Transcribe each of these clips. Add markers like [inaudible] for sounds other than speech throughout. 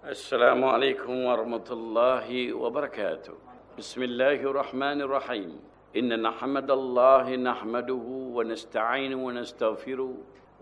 السلام عليكم ورحمة الله وبركاته. بسم الله الرحمن الرحيم. إن نحمد الله نحمده ونستعين ونستغفره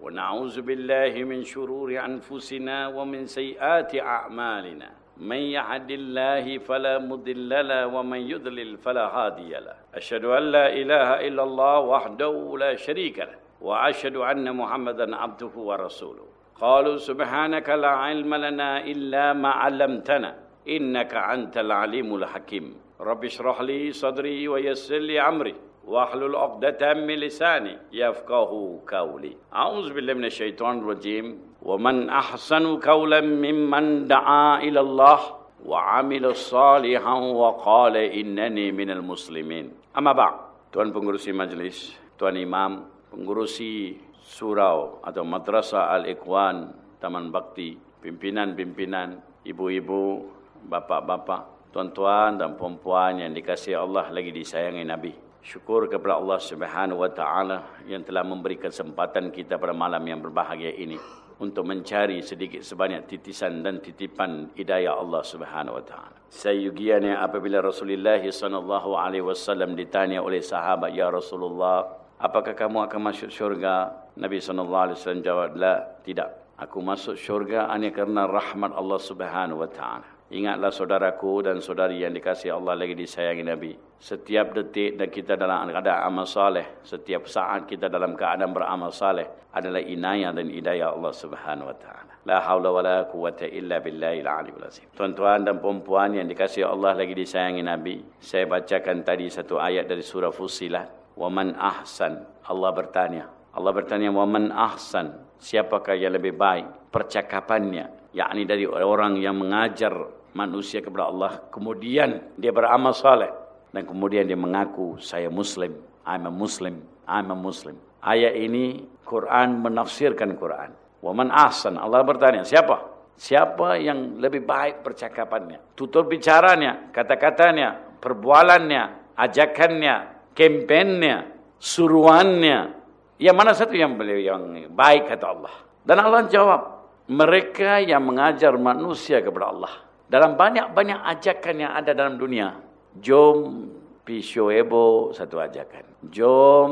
ونعوذ بالله من شرور أنفسنا ومن سيئات أعمالنا. من يهد الله فلا مضل له ومن يضلل فلا هادي له. أشهد أن لا إله إلا الله وحده لا شريك له وأشهد أن محمدا عبده ورسوله. قالوا سبحانك لا علم لنا إلا ما علمتنا إنك أنت العليم الحكيم رب اشرح لي صدري ويسر لي أمري واحلل عقدة من لساني يفقه قولي أعوذ بالله من الشيطان الرجيم ومن أحسن قولا ممن دعا إلى الله وعمل صالحا وقال إنني من المسلمين أما بعد Tuan pengurusi majlis, Tuan Imam, pengurusi surau atau madrasah Al-Ikhwan Taman Bakti, pimpinan-pimpinan, ibu-ibu, bapak-bapak, tuan-tuan dan puan-puan yang dikasihi Allah lagi disayangi Nabi. Syukur kepada Allah Subhanahu wa taala yang telah memberi kesempatan kita pada malam yang berbahagia ini untuk mencari sedikit sebanyak titisan dan titipan hidayah Allah Subhanahu wa taala. Sayyugiannya apabila Rasulullah sallallahu alaihi wasallam ditanya oleh sahabat, "Ya Rasulullah, apakah kamu akan masuk syurga?" Nabi sallallahu alaihi wasallam jawab, "La, tidak. Aku masuk syurga hanya kerana rahmat Allah Subhanahu wa taala." Ingatlah saudaraku dan saudari yang dikasihi Allah lagi disayangi Nabi. Setiap detik dan kita dalam keadaan amal saleh, setiap saat kita dalam keadaan beramal saleh adalah inayah dan hidayah Allah Subhanahu wa taala. La haula wala quwata illa billahil aliyil azim. Tuan-tuan dan puan-puan yang dikasihi Allah lagi disayangi Nabi, saya bacakan tadi satu ayat dari surah Fussilat. Wa man ahsan? Allah bertanya. Allah bertanya, "Wa man ahsan?" Siapakah yang lebih baik? Percakapannya? yakni dari orang yang mengajar manusia kepada Allah. Kemudian dia beramal saleh dan kemudian dia mengaku saya muslim. I'm a muslim. I'm a muslim. Ayat ini Quran menafsirkan Quran. Wa man ahsan? Allah bertanya siapa? Siapa yang lebih baik percakapannya tutur bicaranya kata-katanya perbualannya ajakannya kempennya suruhannya yang mana satu yang yang baik kata Allah dan Allah jawab mereka yang mengajar manusia kepada Allah dalam banyak-banyak ajakan yang ada dalam dunia. Jom Pisho Ebo satu ajakan. Jom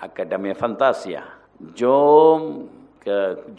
Akademia Fantasia. Jom ke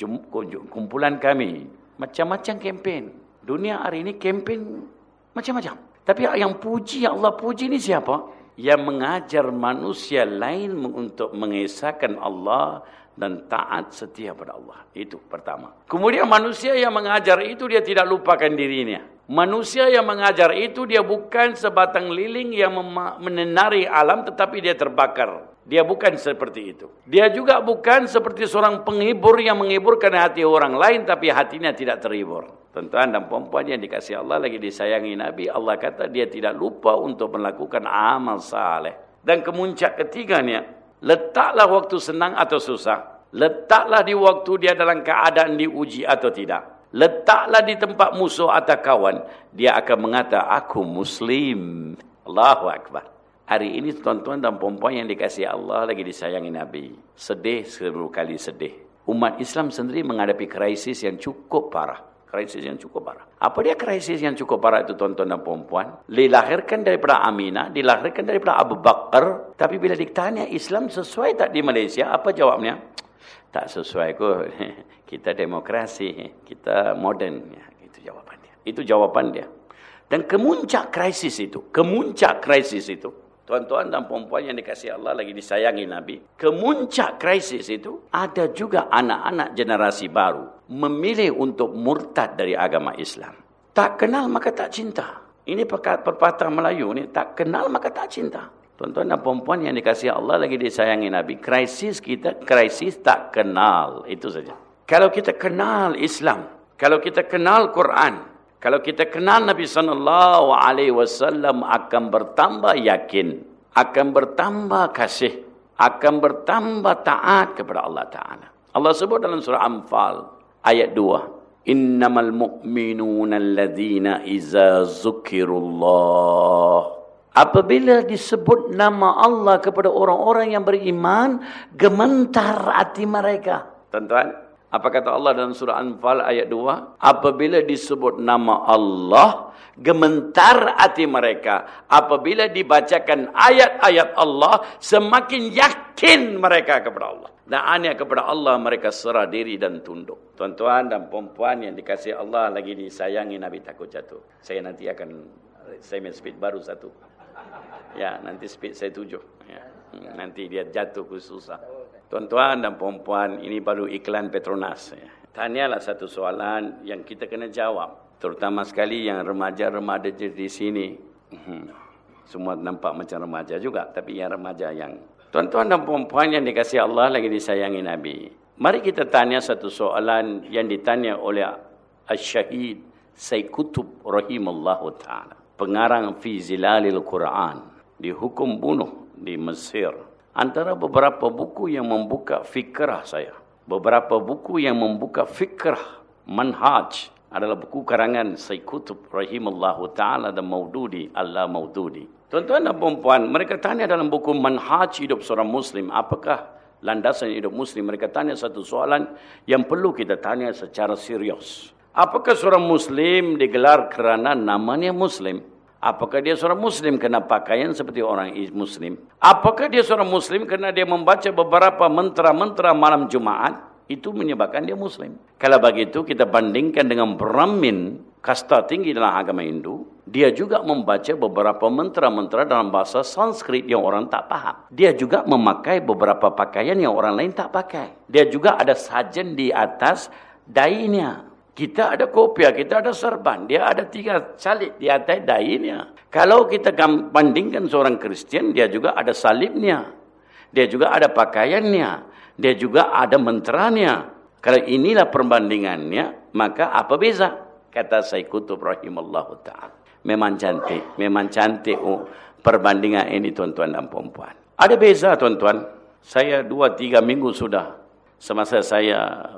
kumpulan kami. Macam-macam kempen. Dunia hari ini kempen macam-macam. Tapi yang puji, yang Allah puji ini siapa? Yang mengajar manusia lain untuk mengesahkan Allah dan taat setia pada Allah. Itu pertama. Kemudian manusia yang mengajar itu dia tidak lupakan dirinya. Manusia yang mengajar itu dia bukan sebatang liling yang menenari alam tetapi dia terbakar. Dia bukan seperti itu. Dia juga bukan seperti seorang penghibur yang menghiburkan hati orang lain tapi hatinya tidak terhibur. Tuan-tuan dan puan yang dikasih Allah lagi disayangi Nabi. Allah kata dia tidak lupa untuk melakukan amal saleh. Dan kemuncak ketiganya, letaklah waktu senang atau susah. Letaklah di waktu dia dalam keadaan diuji atau tidak letaklah di tempat musuh atau kawan, dia akan mengata, aku Muslim. Allahu Akbar. Hari ini tuan-tuan dan perempuan yang dikasih Allah lagi disayangi Nabi. Sedih seluruh kali sedih. Umat Islam sendiri menghadapi krisis yang cukup parah. Krisis yang cukup parah. Apa dia krisis yang cukup parah itu tuan-tuan dan perempuan? Dilahirkan daripada Aminah, dilahirkan daripada Abu Bakar. Tapi bila ditanya Islam sesuai tak di Malaysia, apa jawabnya? Tak sesuai kot. [laughs] Kita demokrasi, kita moden. Ya, itu jawapan dia. Itu jawapan dia. Dan kemuncak krisis itu, kemuncak krisis itu, tuan-tuan dan perempuan yang dikasih Allah lagi disayangi Nabi, kemuncak krisis itu ada juga anak-anak generasi baru memilih untuk murtad dari agama Islam. Tak kenal maka tak cinta. Ini perpatah Melayu ni, tak kenal maka tak cinta. Tuan-tuan dan perempuan yang dikasih Allah lagi disayangi Nabi, krisis kita, krisis tak kenal. Itu saja. Kalau kita kenal Islam, kalau kita kenal Quran, kalau kita kenal Nabi sallallahu alaihi wasallam akan bertambah yakin, akan bertambah kasih, akan bertambah taat kepada Allah Taala. Allah sebut dalam surah Anfal ayat 2, "Innamal mu'minuna alladzina iza zukirullah" Apabila disebut nama Allah kepada orang-orang yang beriman, gementar hati mereka. Tuan-tuan, Apa kata Allah dalam surah Anfal ayat 2? Apabila disebut nama Allah, gementar hati mereka. Apabila dibacakan ayat-ayat Allah, semakin yakin mereka kepada Allah. Dan hanya kepada Allah mereka serah diri dan tunduk. Tuan-tuan dan perempuan yang dikasih Allah lagi disayangi Nabi takut jatuh. Saya nanti akan, saya main speed baru satu. Ya, nanti speed saya tujuh. Ya. Nanti dia jatuh ke susah. Tuan-tuan dan perempuan, ini baru iklan Petronas. Tanyalah satu soalan yang kita kena jawab. Terutama sekali yang remaja-remaja di sini. Hmm. Semua nampak macam remaja juga. Tapi yang remaja yang... Tuan-tuan dan perempuan yang dikasih Allah lagi disayangi Nabi. Mari kita tanya satu soalan yang ditanya oleh Al-Syahid Sayyid Kutub Rahimullahu Ta'ala. Pengarang fi zilalil Quran. Dihukum bunuh di Mesir antara beberapa buku yang membuka fikrah saya. Beberapa buku yang membuka fikrah manhaj adalah buku karangan Sayyid Qutb rahimallahu taala dan Maududi Allah Maududi. Tuan-tuan dan puan mereka tanya dalam buku manhaj hidup seorang muslim, apakah landasan hidup muslim? Mereka tanya satu soalan yang perlu kita tanya secara serius. Apakah seorang muslim digelar kerana namanya muslim? Apakah dia seorang Muslim kena pakaian seperti orang Muslim? Apakah dia seorang Muslim kerana dia membaca beberapa mentera-mentera malam Jumaat? Itu menyebabkan dia Muslim. Kalau begitu kita bandingkan dengan Brahmin, kasta tinggi dalam agama Hindu. Dia juga membaca beberapa mentera-mentera dalam bahasa Sanskrit yang orang tak faham. Dia juga memakai beberapa pakaian yang orang lain tak pakai. Dia juga ada sajen di atas dainya. Kita ada kopiah, kita ada serban. Dia ada tiga salib di atas dahinya. Kalau kita bandingkan seorang Kristian, dia juga ada salibnya. Dia juga ada pakaiannya. Dia juga ada menteranya. Kalau inilah perbandingannya, maka apa beza? Kata Sayyid Qutub rahimahullah ta'ala. Memang cantik. Memang cantik oh, perbandingan ini tuan-tuan dan perempuan. Ada beza tuan-tuan. Saya dua tiga minggu sudah. Semasa saya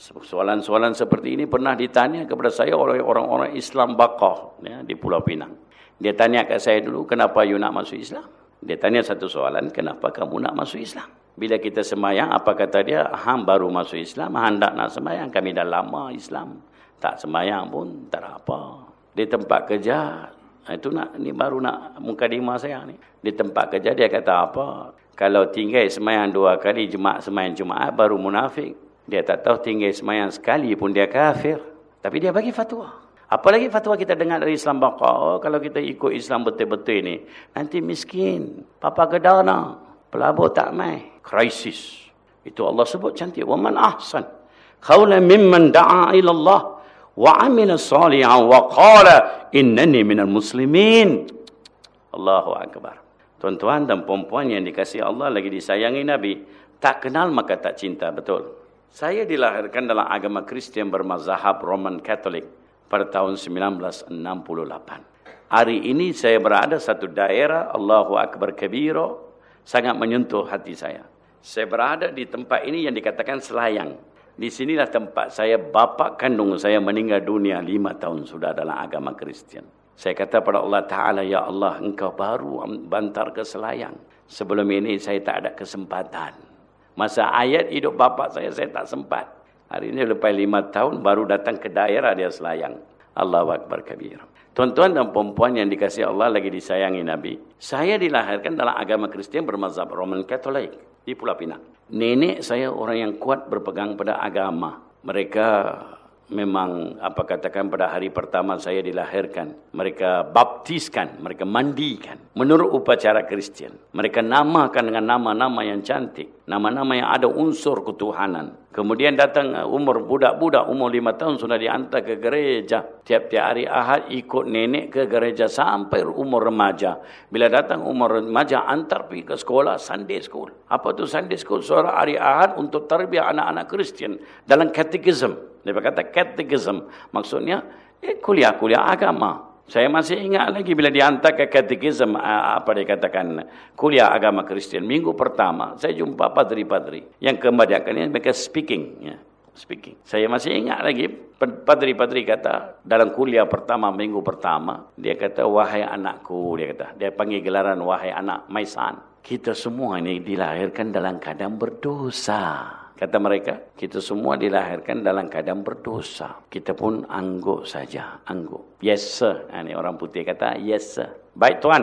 Soalan-soalan seperti ini pernah ditanya kepada saya oleh orang-orang Islam Bakah ya, di Pulau Pinang. Dia tanya ke saya dulu, kenapa you nak masuk Islam? Dia tanya satu soalan, kenapa kamu nak masuk Islam? Bila kita semayang, apa kata dia? Ham baru masuk Islam, hendak nak semayang. Kami dah lama Islam. Tak semayang pun, tak apa. Di tempat kerja, itu nak ni baru nak muka mukadimah saya ni. Di tempat kerja dia kata apa? Kalau tinggal semayang dua kali, Jumaat semayang Jumaat, baru munafik. Dia tak tahu tinggal semayang sekali pun dia kafir. Tapi dia bagi fatwa. Apalagi fatwa kita dengar dari Islam Baqah. Oh, kalau kita ikut Islam betul-betul ini. Nanti miskin. Papa gedana. Pelabur tak mai. Krisis. Itu Allah sebut cantik. Wa man ahsan. Khawla mimman da'a ilallah. Wa amina salihan. Wa qala innani minal muslimin. Allahu Akbar. Tuan-tuan dan perempuan yang dikasih Allah lagi disayangi Nabi. Tak kenal maka tak cinta. Betul. Saya dilahirkan dalam agama Kristian bermazhab Roman Katolik pada tahun 1968. Hari ini saya berada satu daerah Allahu Akbar Kabiro sangat menyentuh hati saya. Saya berada di tempat ini yang dikatakan Selayang. Di sinilah tempat saya bapa kandung saya meninggal dunia lima tahun sudah dalam agama Kristian. Saya kata pada Allah Ta'ala, Ya Allah, engkau baru bantar ke Selayang. Sebelum ini saya tak ada kesempatan. Masa ayat hidup bapa saya, saya tak sempat. Hari ini lepas lima tahun, baru datang ke daerah dia selayang. Allah Akbar Kabir. Tuan-tuan dan perempuan yang dikasih Allah lagi disayangi Nabi. Saya dilahirkan dalam agama Kristian bermazhab Roman Katolik di Pulau Pinang. Nenek saya orang yang kuat berpegang pada agama. Mereka memang apa katakan pada hari pertama saya dilahirkan mereka baptiskan mereka mandikan. Menurut upacara Kristian mereka namakan dengan nama-nama yang cantik nama-nama yang ada unsur ketuhanan. Kemudian datang uh, umur budak-budak umur lima tahun sudah diantar ke gereja. Tiap-tiap hari Ahad ikut nenek ke gereja sampai umur remaja. Bila datang umur remaja antar pergi ke sekolah Sunday school. Apa tu Sunday school? Suara hari Ahad untuk terbiak anak-anak Kristian dalam katekisme dia berkata catechism. Maksudnya eh, kuliah-kuliah agama. Saya masih ingat lagi bila diantar ke catechism apa dia katakan kuliah agama Kristian minggu pertama saya jumpa padri-padri yang kemudian ini mereka speaking ya speaking. Saya masih ingat lagi padri-padri kata dalam kuliah pertama minggu pertama dia kata wahai anakku dia kata dia panggil gelaran wahai anak my son. Kita semua ini dilahirkan dalam keadaan berdosa. Kata mereka, kita semua dilahirkan dalam keadaan berdosa. Kita pun angguk saja. Angguk. Yes, sir. Ha, ini orang putih kata, yes, sir. Baik, Tuan.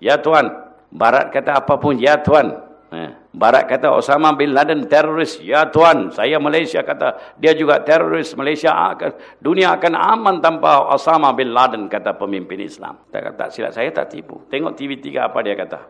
Ya, Tuan. Barat kata apapun, ya, Tuan. Ha. Barat kata Osama bin Laden teroris. Ya tuan, saya Malaysia kata dia juga teroris. Malaysia akan dunia akan aman tanpa Osama bin Laden kata pemimpin Islam. Tak kata silap saya tak tipu. Tengok TV3 apa dia kata.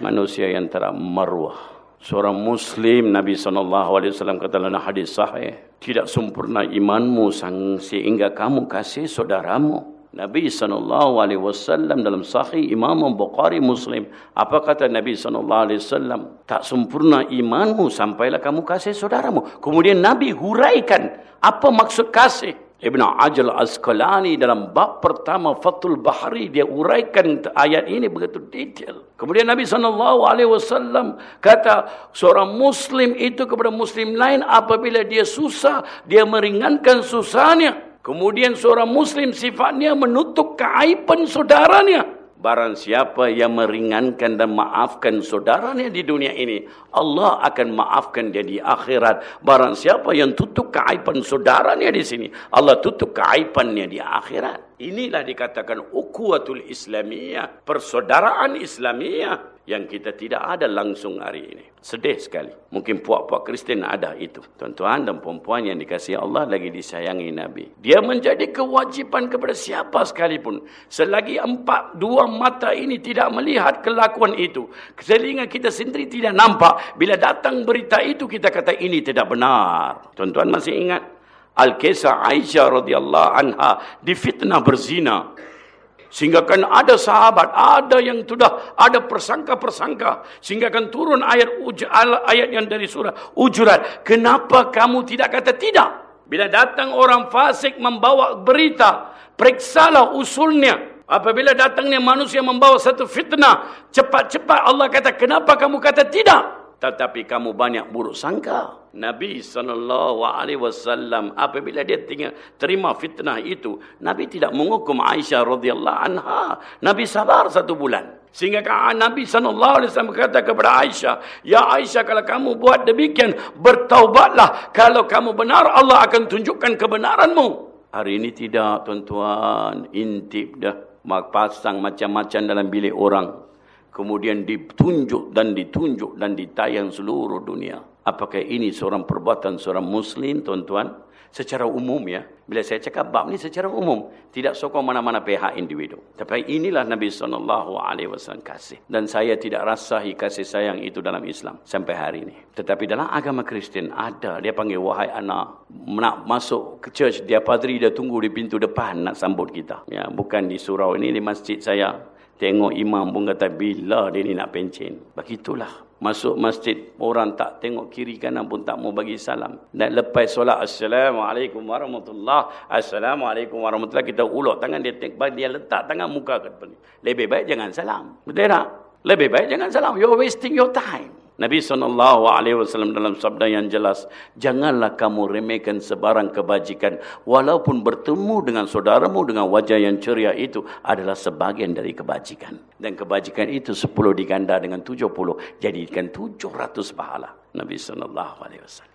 Manusia yang termaruah. Seorang Muslim Nabi SAW kata dalam hadis sahih. Tidak sempurna imanmu sehingga kamu kasih saudaramu. Nabi sallallahu alaihi wasallam dalam sahih Imam Bukhari Muslim apa kata Nabi sallallahu alaihi wasallam tak sempurna imanmu sampailah kamu kasih saudaramu kemudian Nabi huraikan apa maksud kasih Ibn Ajal Asqalani dalam bab pertama Fathul Bahari dia uraikan ayat ini begitu detail. Kemudian Nabi sallallahu alaihi wasallam kata seorang muslim itu kepada muslim lain apabila dia susah dia meringankan susahnya Kemudian seorang muslim sifatnya menutup keaiban saudaranya. Barang siapa yang meringankan dan maafkan saudaranya di dunia ini, Allah akan maafkan dia di akhirat. Barang siapa yang tutup keaiban saudaranya di sini, Allah tutup keaibannya di akhirat. Inilah dikatakan ukuatul Islamiyah, persaudaraan Islamiyah yang kita tidak ada langsung hari ini. Sedih sekali. Mungkin puak-puak Kristen ada itu. Tuan-tuan dan perempuan yang dikasihi Allah lagi disayangi Nabi. Dia menjadi kewajipan kepada siapa sekalipun. Selagi empat dua mata ini tidak melihat kelakuan itu. Selinga kita sendiri tidak nampak. Bila datang berita itu kita kata ini tidak benar. Tuan-tuan masih ingat? Al-Kisah Aisyah radhiyallahu anha difitnah berzina. Sehingga kan ada sahabat, ada yang sudah ada persangka-persangka. Sehingga kan turun ayat ayat yang dari surah Ujurat. Kenapa kamu tidak kata tidak? Bila datang orang fasik membawa berita, periksalah usulnya. Apabila datangnya manusia membawa satu fitnah, cepat-cepat Allah kata, kenapa kamu kata tidak? Tetapi kamu banyak buruk sangka. Nabi saw apabila dia tinggal terima fitnah itu, Nabi tidak menghukum Aisyah radhiyallahu anha. Nabi sabar satu bulan. Sehingga Nabi saw berkata kepada Aisyah, "Ya Aisyah, kalau kamu buat demikian, bertaubatlah. Kalau kamu benar, Allah akan tunjukkan kebenaranmu." Hari ini tidak, tuan-tuan, intip dah mak pasang macam-macam dalam bilik orang kemudian ditunjuk dan ditunjuk dan ditayang seluruh dunia. Apakah ini seorang perbuatan seorang muslim tuan-tuan? Secara umum ya. Bila saya cakap bab ni secara umum. Tidak sokong mana-mana pihak individu. Tapi inilah Nabi SAW kasih. Dan saya tidak rasahi kasih sayang itu dalam Islam. Sampai hari ini. Tetapi dalam agama Kristian ada. Dia panggil wahai anak. Nak masuk ke church. Dia padri dia tunggu di pintu depan nak sambut kita. Ya, Bukan di surau ini di masjid saya. Tengok imam pun kata bila dia ni nak pencen. Begitulah. Masuk masjid orang tak tengok kiri kanan pun tak mau bagi salam. Dan lepas solat Assalamualaikum warahmatullahi Assalamualaikum warahmatullahi kita ulok tangan dia dia letak tangan muka ke depan. Lebih baik jangan salam. Betul tak? Lebih baik jangan salam. You're wasting your time. Nabi SAW dalam sabda yang jelas, janganlah kamu remehkan sebarang kebajikan, walaupun bertemu dengan saudaramu dengan wajah yang ceria itu adalah sebagian dari kebajikan. Dan kebajikan itu 10 diganda dengan 70, jadikan 700 pahala. Nabi SAW.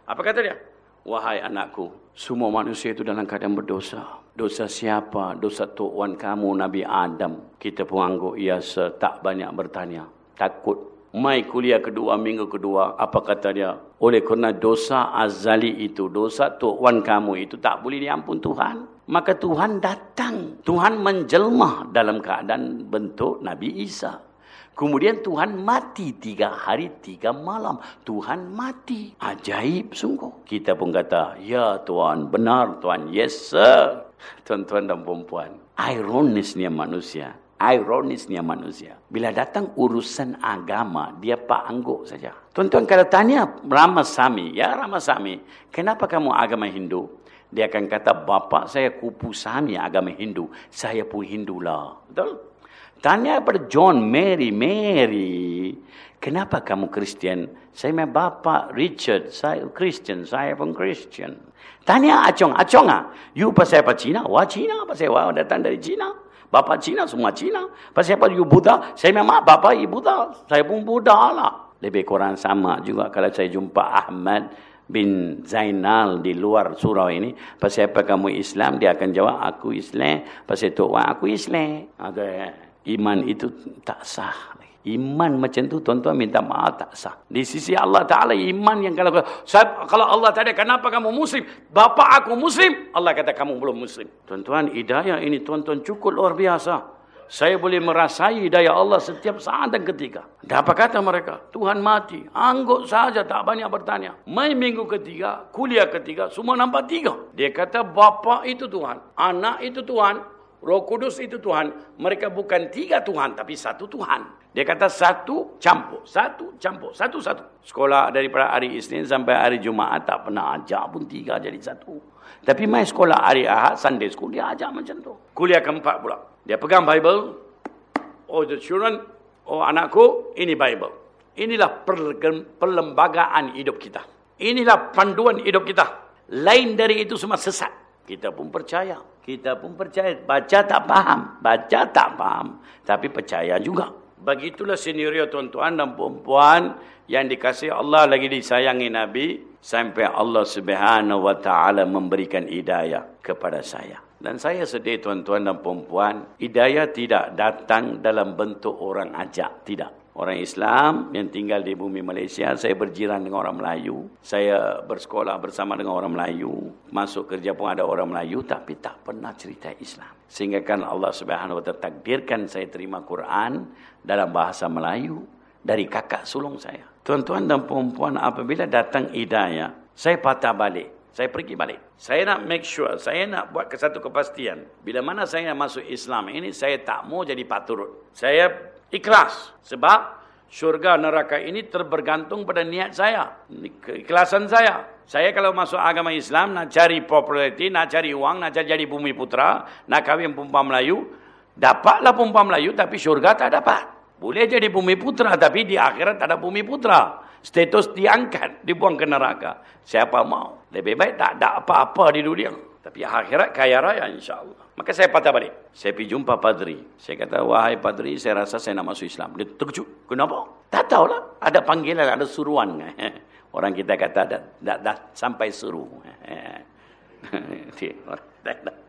Apa kata dia? Wahai anakku, semua manusia itu dalam keadaan berdosa. Dosa siapa? Dosa tuan kamu Nabi Adam. Kita pun ia tak banyak bertanya. Takut mai kuliah kedua minggu kedua apa kata dia? Oleh kerana dosa azali itu dosa tuan kamu itu tak boleh diampun Tuhan. Maka Tuhan datang. Tuhan menjelma dalam keadaan bentuk Nabi Isa. Kemudian Tuhan mati tiga hari tiga malam. Tuhan mati. Ajaib sungguh. Kita pun kata ya Tuhan benar Tuhan. Yes sir. Tuan-tuan dan puan ironisnya manusia ironisnya manusia. Bila datang urusan agama, dia pak angguk saja. Tuan-tuan kalau tanya Ramasami, ya Ramasami, kenapa kamu agama Hindu? Dia akan kata, bapa saya kupu Sami agama Hindu. Saya pun Hindu lah. Betul? Tanya kepada John, Mary, Mary. Kenapa kamu Kristian? Saya memang bapa Richard, saya Kristian, saya pun Kristian. Tanya Acong, Acong ah, you pasal apa Cina? Wah Cina, pasal wah datang dari Cina. Bapa Cina, semua Cina. Pasal apa you Buddha? Saya memang bapa ibu Buddha. Saya pun Buddha lah. Lebih kurang sama juga kalau saya jumpa Ahmad, bin Zainal di luar surau ini. Pasal apa kamu Islam? Dia akan jawab, aku Islam. Pasal tu, aku Islam. Ada iman itu tak sah. Iman macam tu tuan-tuan minta maaf tak sah. Di sisi Allah Ta'ala iman yang kalau kalau Allah tak ada kenapa kamu muslim? Bapa aku muslim. Allah kata kamu belum muslim. Tuan-tuan hidayah ini tuan-tuan cukup luar biasa. Saya boleh merasai hidayah Allah setiap saat dan ketika. Apa kata mereka? Tuhan mati. Angguk saja tak banyak bertanya. Mai minggu ketiga, kuliah ketiga, semua nampak tiga. Dia kata bapa itu Tuhan. Anak itu Tuhan. Roh Kudus itu Tuhan. Mereka bukan tiga Tuhan tapi satu Tuhan. Dia kata satu campur, satu campur, satu-satu. Sekolah daripada hari Isnin sampai hari Jumaat tak pernah ajar pun tiga jadi satu. Tapi mai sekolah hari Ahad, Sunday school, dia ajar macam tu. Kuliah keempat pula. Dia pegang Bible. Oh, the children, oh anakku, ini Bible. Inilah perlembagaan hidup kita. Inilah panduan hidup kita. Lain dari itu semua sesat. Kita pun percaya. Kita pun percaya. Baca tak faham. Baca tak faham. Tapi percaya juga. Begitulah senario tuan-tuan dan puan-puan yang dikasih Allah lagi disayangi Nabi sampai Allah Subhanahu wa taala memberikan hidayah kepada saya. Dan saya sedih tuan-tuan dan puan-puan, hidayah tidak datang dalam bentuk orang ajak, tidak. Orang Islam yang tinggal di bumi Malaysia, saya berjiran dengan orang Melayu. Saya bersekolah bersama dengan orang Melayu. Masuk kerja pun ada orang Melayu tapi tak pernah cerita Islam. Sehingga kan Allah Subhanahu wa taala takdirkan saya terima Quran dalam bahasa Melayu dari kakak sulung saya. Tuan-tuan dan puan-puan apabila datang hidayah, saya patah balik. Saya pergi balik. Saya nak make sure, saya nak buat ke satu kepastian. Bila mana saya masuk Islam ini, saya tak mau jadi paturut. Saya ikhlas. Sebab syurga neraka ini terbergantung pada niat saya. Keikhlasan saya. Saya kalau masuk agama Islam, nak cari populariti, nak cari uang, nak cari jadi bumi putra, nak kahwin perempuan Melayu, dapatlah perempuan Melayu tapi syurga tak dapat. Boleh jadi bumi putra tapi di akhirat tak ada bumi putra. Status diangkat, dibuang ke neraka. Siapa mau? Lebih baik tak ada apa-apa di dunia. Tapi akhirat kaya raya insyaAllah. Maka saya patah balik. Saya pergi jumpa padri. Saya kata, wahai padri, saya rasa saya nak masuk Islam. Dia terkejut. Kenapa? Tak tahulah. Ada panggilan, ada suruhan. [laughs] Orang kita kata dah, dah, dah sampai suruh. [laughs]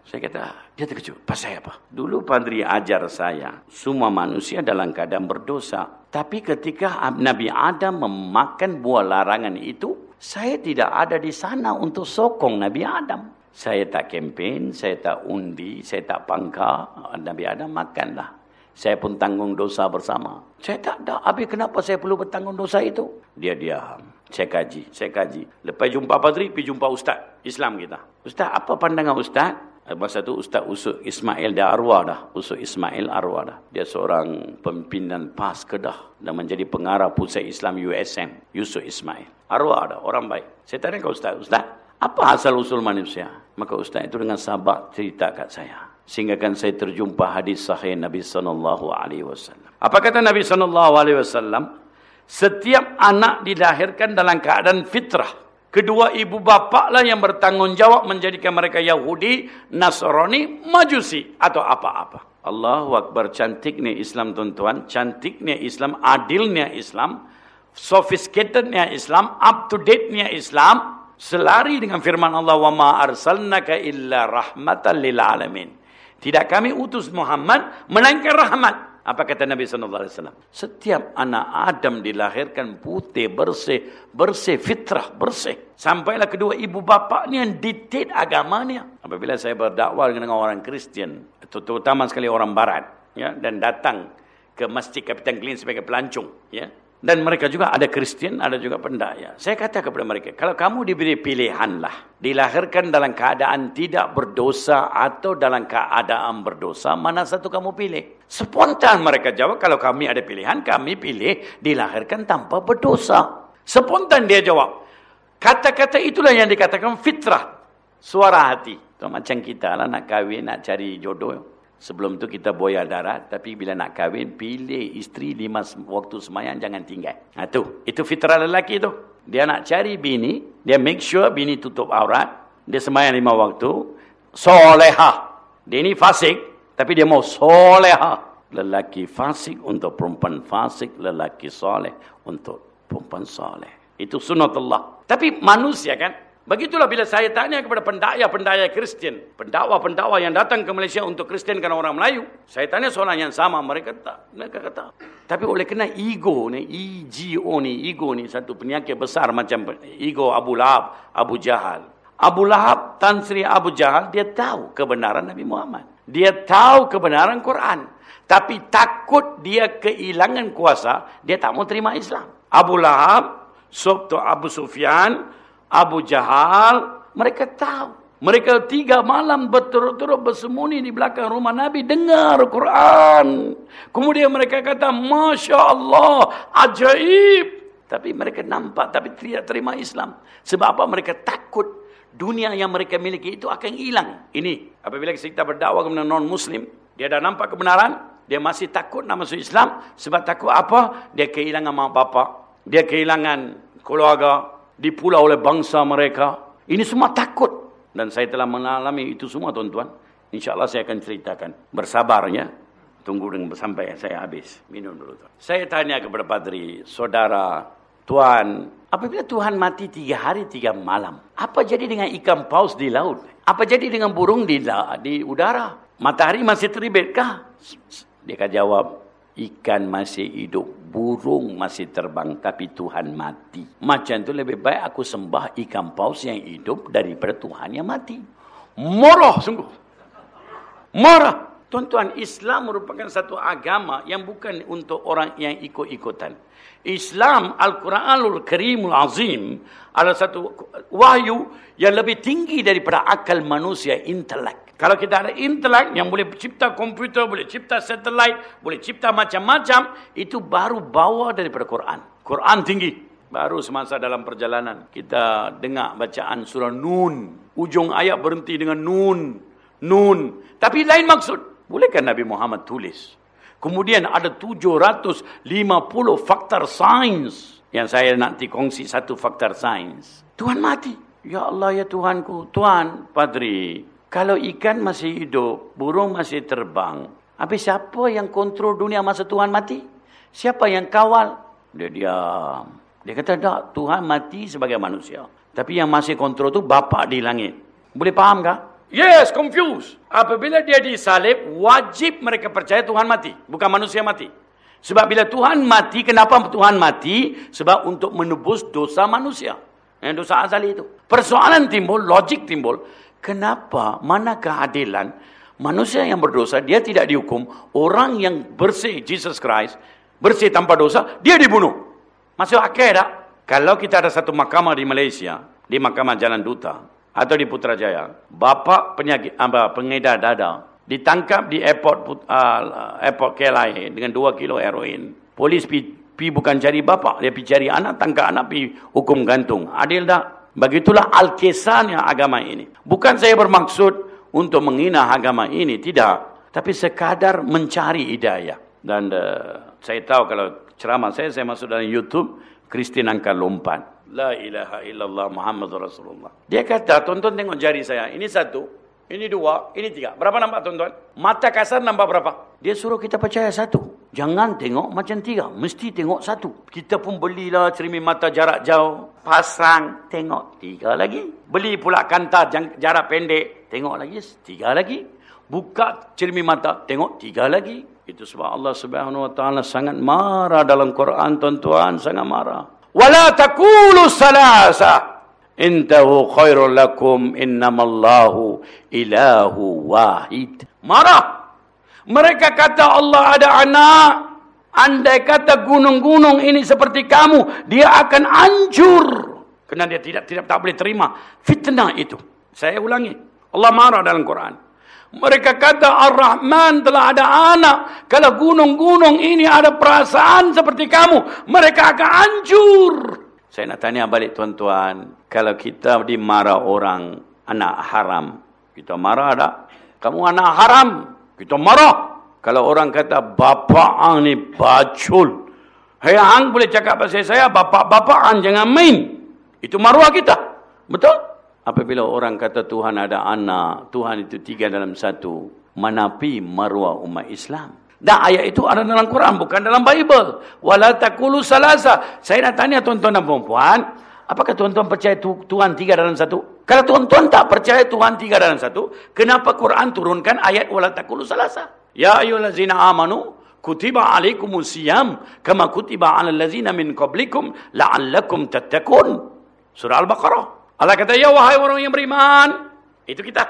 saya kata, dia terkejut. Pasal apa? Dulu Padri ajar saya, semua manusia dalam keadaan berdosa. Tapi ketika Nabi Adam memakan buah larangan itu, saya tidak ada di sana untuk sokong Nabi Adam. Saya tak kempen, saya tak undi, saya tak pangka. Nabi Adam makanlah. Saya pun tanggung dosa bersama. Saya tak ada. Habis kenapa saya perlu bertanggung dosa itu? Dia diam. Saya kaji, saya kaji. Lepas jumpa padri, pergi jumpa ustaz Islam kita. Ustaz, apa pandangan ustaz? Masa tu Ustaz Usuk Ismail dah arwah dah. Usuk Ismail arwah dah. Dia seorang pimpinan PAS Kedah. Dan menjadi pengarah pusat Islam USM. Yusuf Ismail. Arwah dah, orang baik. Saya tanya ke Ustaz, Ustaz, apa asal usul manusia? Maka Ustaz itu dengan sabar cerita kat saya. Sehingga kan saya terjumpa hadis sahih Nabi sallallahu alaihi wasallam. Apa kata Nabi sallallahu alaihi wasallam? Setiap anak dilahirkan dalam keadaan fitrah. Kedua ibu bapa lah yang bertanggungjawab menjadikan mereka Yahudi, Nasrani, Majusi atau apa-apa. Allahu Akbar cantiknya Islam tuan-tuan, cantiknya Islam, adilnya Islam, sophisticatednya Islam, up to date-nya Islam, selari dengan firman Allah wa ma arsalnaka illa rahmatan lil alamin. Tidak kami utus Muhammad melainkan rahmat apa kata Nabi sallallahu alaihi wasallam? Setiap anak Adam dilahirkan putih, bersih, bersih fitrah, bersih. Sampailah kedua ibu bapa ni yang ditit agamanya. Apabila saya berdakwah dengan orang Kristian, terutama sekali orang barat, ya, dan datang ke Masjid Kapitan Clean sebagai pelancong, ya. Dan mereka juga ada Kristian, ada juga pendaya. Saya kata kepada mereka, kalau kamu diberi pilihan lah, dilahirkan dalam keadaan tidak berdosa atau dalam keadaan berdosa, mana satu kamu pilih? Spontan mereka jawab, kalau kami ada pilihan, kami pilih dilahirkan tanpa berdosa. Spontan dia jawab. Kata-kata itulah yang dikatakan fitrah. Suara hati. Itu macam kita lah nak kahwin, nak cari jodoh. Sebelum tu kita boya darat, tapi bila nak kahwin, pilih isteri lima waktu semayang, jangan tinggal. Nah, tu. Itu fitrah lelaki tu. Dia nak cari bini, dia make sure bini tutup aurat, dia semayang lima waktu, soleha. Dia ni fasik, tapi dia mau soleha. Lelaki fasik untuk perempuan fasik, lelaki soleh untuk perempuan soleh. Itu sunatullah. Tapi manusia kan, Begitulah bila saya tanya kepada pendakwa-pendakwa Kristian, pendakwa-pendakwa yang datang ke Malaysia untuk Kristian karena orang Melayu, saya tanya soalan yang sama, mereka tak, mereka kata. Tapi oleh kena ego ni, ego ni, ego ni satu penyakit besar macam ego Abu Lahab, Abu Jahal. Abu Lahab, Tan Sri Abu Jahal, dia tahu kebenaran Nabi Muhammad. Dia tahu kebenaran Quran. Tapi takut dia kehilangan kuasa, dia tak mau terima Islam. Abu Lahab, Sobto Abu Sufyan, Abu Jahal, mereka tahu. Mereka tiga malam berturut-turut bersembunyi di belakang rumah Nabi. Dengar Quran. Kemudian mereka kata, Masya Allah, ajaib. Tapi mereka nampak, tapi tidak terima Islam. Sebab apa? Mereka takut dunia yang mereka miliki itu akan hilang. Ini, apabila kita berdakwah kepada non-Muslim, dia dah nampak kebenaran, dia masih takut nak masuk Islam. Sebab takut apa? Dia kehilangan mak bapak. Dia kehilangan keluarga dipulau oleh bangsa mereka. Ini semua takut. Dan saya telah mengalami itu semua tuan-tuan. InsyaAllah saya akan ceritakan. Bersabarnya. Tunggu dengan sampai saya habis. Minum dulu tuan. Saya tanya kepada padri, saudara, tuan, apabila Tuhan mati tiga hari tiga malam, apa jadi dengan ikan paus di laut? Apa jadi dengan burung di, di udara? Matahari masih terbitkah? Dia akan jawab, ikan masih hidup, burung masih terbang, tapi Tuhan mati. Macam itu lebih baik aku sembah ikan paus yang hidup daripada Tuhan yang mati. Marah sungguh. Marah. Tuan-tuan, Islam merupakan satu agama yang bukan untuk orang yang ikut-ikutan. Islam, Al-Quranul Karimul Azim adalah satu wahyu yang lebih tinggi daripada akal manusia, intelek. Kalau kita ada intelek yang boleh cipta komputer, boleh cipta satelit, boleh cipta macam-macam, itu baru bawa daripada Quran. Quran tinggi. Baru semasa dalam perjalanan, kita dengar bacaan surah Nun. Ujung ayat berhenti dengan Nun. Nun. Tapi lain maksud. Bolehkah Nabi Muhammad tulis? Kemudian ada 750 faktor sains. Yang saya nanti kongsi satu faktor sains. Tuhan mati. Ya Allah ya Tuhanku. Tuhan, Padri. Kalau ikan masih hidup, burung masih terbang, habis siapa yang kontrol dunia masa Tuhan mati? Siapa yang kawal? Dia diam. Dia kata, tak, Tuhan mati sebagai manusia. Tapi yang masih kontrol tu bapa di langit. Boleh faham kah? Yes, confused. Apabila dia disalib, wajib mereka percaya Tuhan mati. Bukan manusia mati. Sebab bila Tuhan mati, kenapa Tuhan mati? Sebab untuk menebus dosa manusia. Yang dosa azali itu. Persoalan timbul, logik timbul. Kenapa? Mana keadilan? Manusia yang berdosa, dia tidak dihukum. Orang yang bersih, Jesus Christ, bersih tanpa dosa, dia dibunuh. Masuk akal tak? Kalau kita ada satu mahkamah di Malaysia, di mahkamah Jalan Duta, atau di Putrajaya, bapa penyakit, apa, pengedar dada, ditangkap di airport uh, airport KLIA dengan 2 kilo heroin. Polis pi, pi bukan cari bapa, dia pi cari anak, tangkap anak, pi hukum gantung. Adil tak? Begitulah al-kesannya agama ini. Bukan saya bermaksud untuk menghina agama ini, tidak. Tapi sekadar mencari hidayah. Dan uh, saya tahu kalau ceramah saya, saya masuk dalam YouTube, Kristin angkat lompat. La ilaha illallah Muhammad Rasulullah. Dia kata, tonton tengok jari saya. Ini satu, ini dua, ini tiga. Berapa nampak tuan-tuan? Mata kasar nampak berapa? Dia suruh kita percaya satu. Jangan tengok macam tiga. Mesti tengok satu. Kita pun belilah cermin mata jarak jauh. Pasang. Tengok. Tiga lagi. Beli pula kantar jarak pendek. Tengok lagi. Tiga lagi. Buka cermin mata. Tengok. Tiga lagi. Itu sebab Allah subhanahu wa ta'ala sangat marah dalam Quran tuan-tuan. Sangat marah. Wala takulu salasa. Intahu khairul lakum innamallahu ilahu wahid. Marah. Mereka kata Allah ada anak. Andai kata gunung-gunung ini seperti kamu, dia akan hancur. Kerana dia tidak tidak tak boleh terima fitnah itu. Saya ulangi. Allah marah dalam Quran. Mereka kata Ar-Rahman telah ada anak. Kalau gunung-gunung ini ada perasaan seperti kamu, mereka akan hancur. Saya nak tanya balik tuan-tuan. Kalau kita dimarah orang anak haram. Kita marah tak? Kamu anak haram. Kita marah. Kalau orang kata bapa ang ni bacul. Hei ang boleh cakap pasal saya. Bapa-bapa ang jangan main. Itu maruah kita. Betul? Apabila orang kata Tuhan ada anak. Tuhan itu tiga dalam satu. Manapi maruah umat Islam. Dan ayat itu ada dalam Quran, bukan dalam Bible. Wala takulu salasa. Saya nak tanya tuan-tuan dan puan apakah tuan-tuan percaya Tuhan tiga dalam satu? Kalau tuan-tuan tak percaya Tuhan tiga dalam satu, kenapa Quran turunkan ayat wala takulu salasa? Ya ayyuhallazina amanu kutiba alaikumus siyam kama kutiba alal ladzina min qablikum la'allakum tattaqun. Surah Al-Baqarah. Allah kata, "Ya wahai orang yang beriman." Itu kita.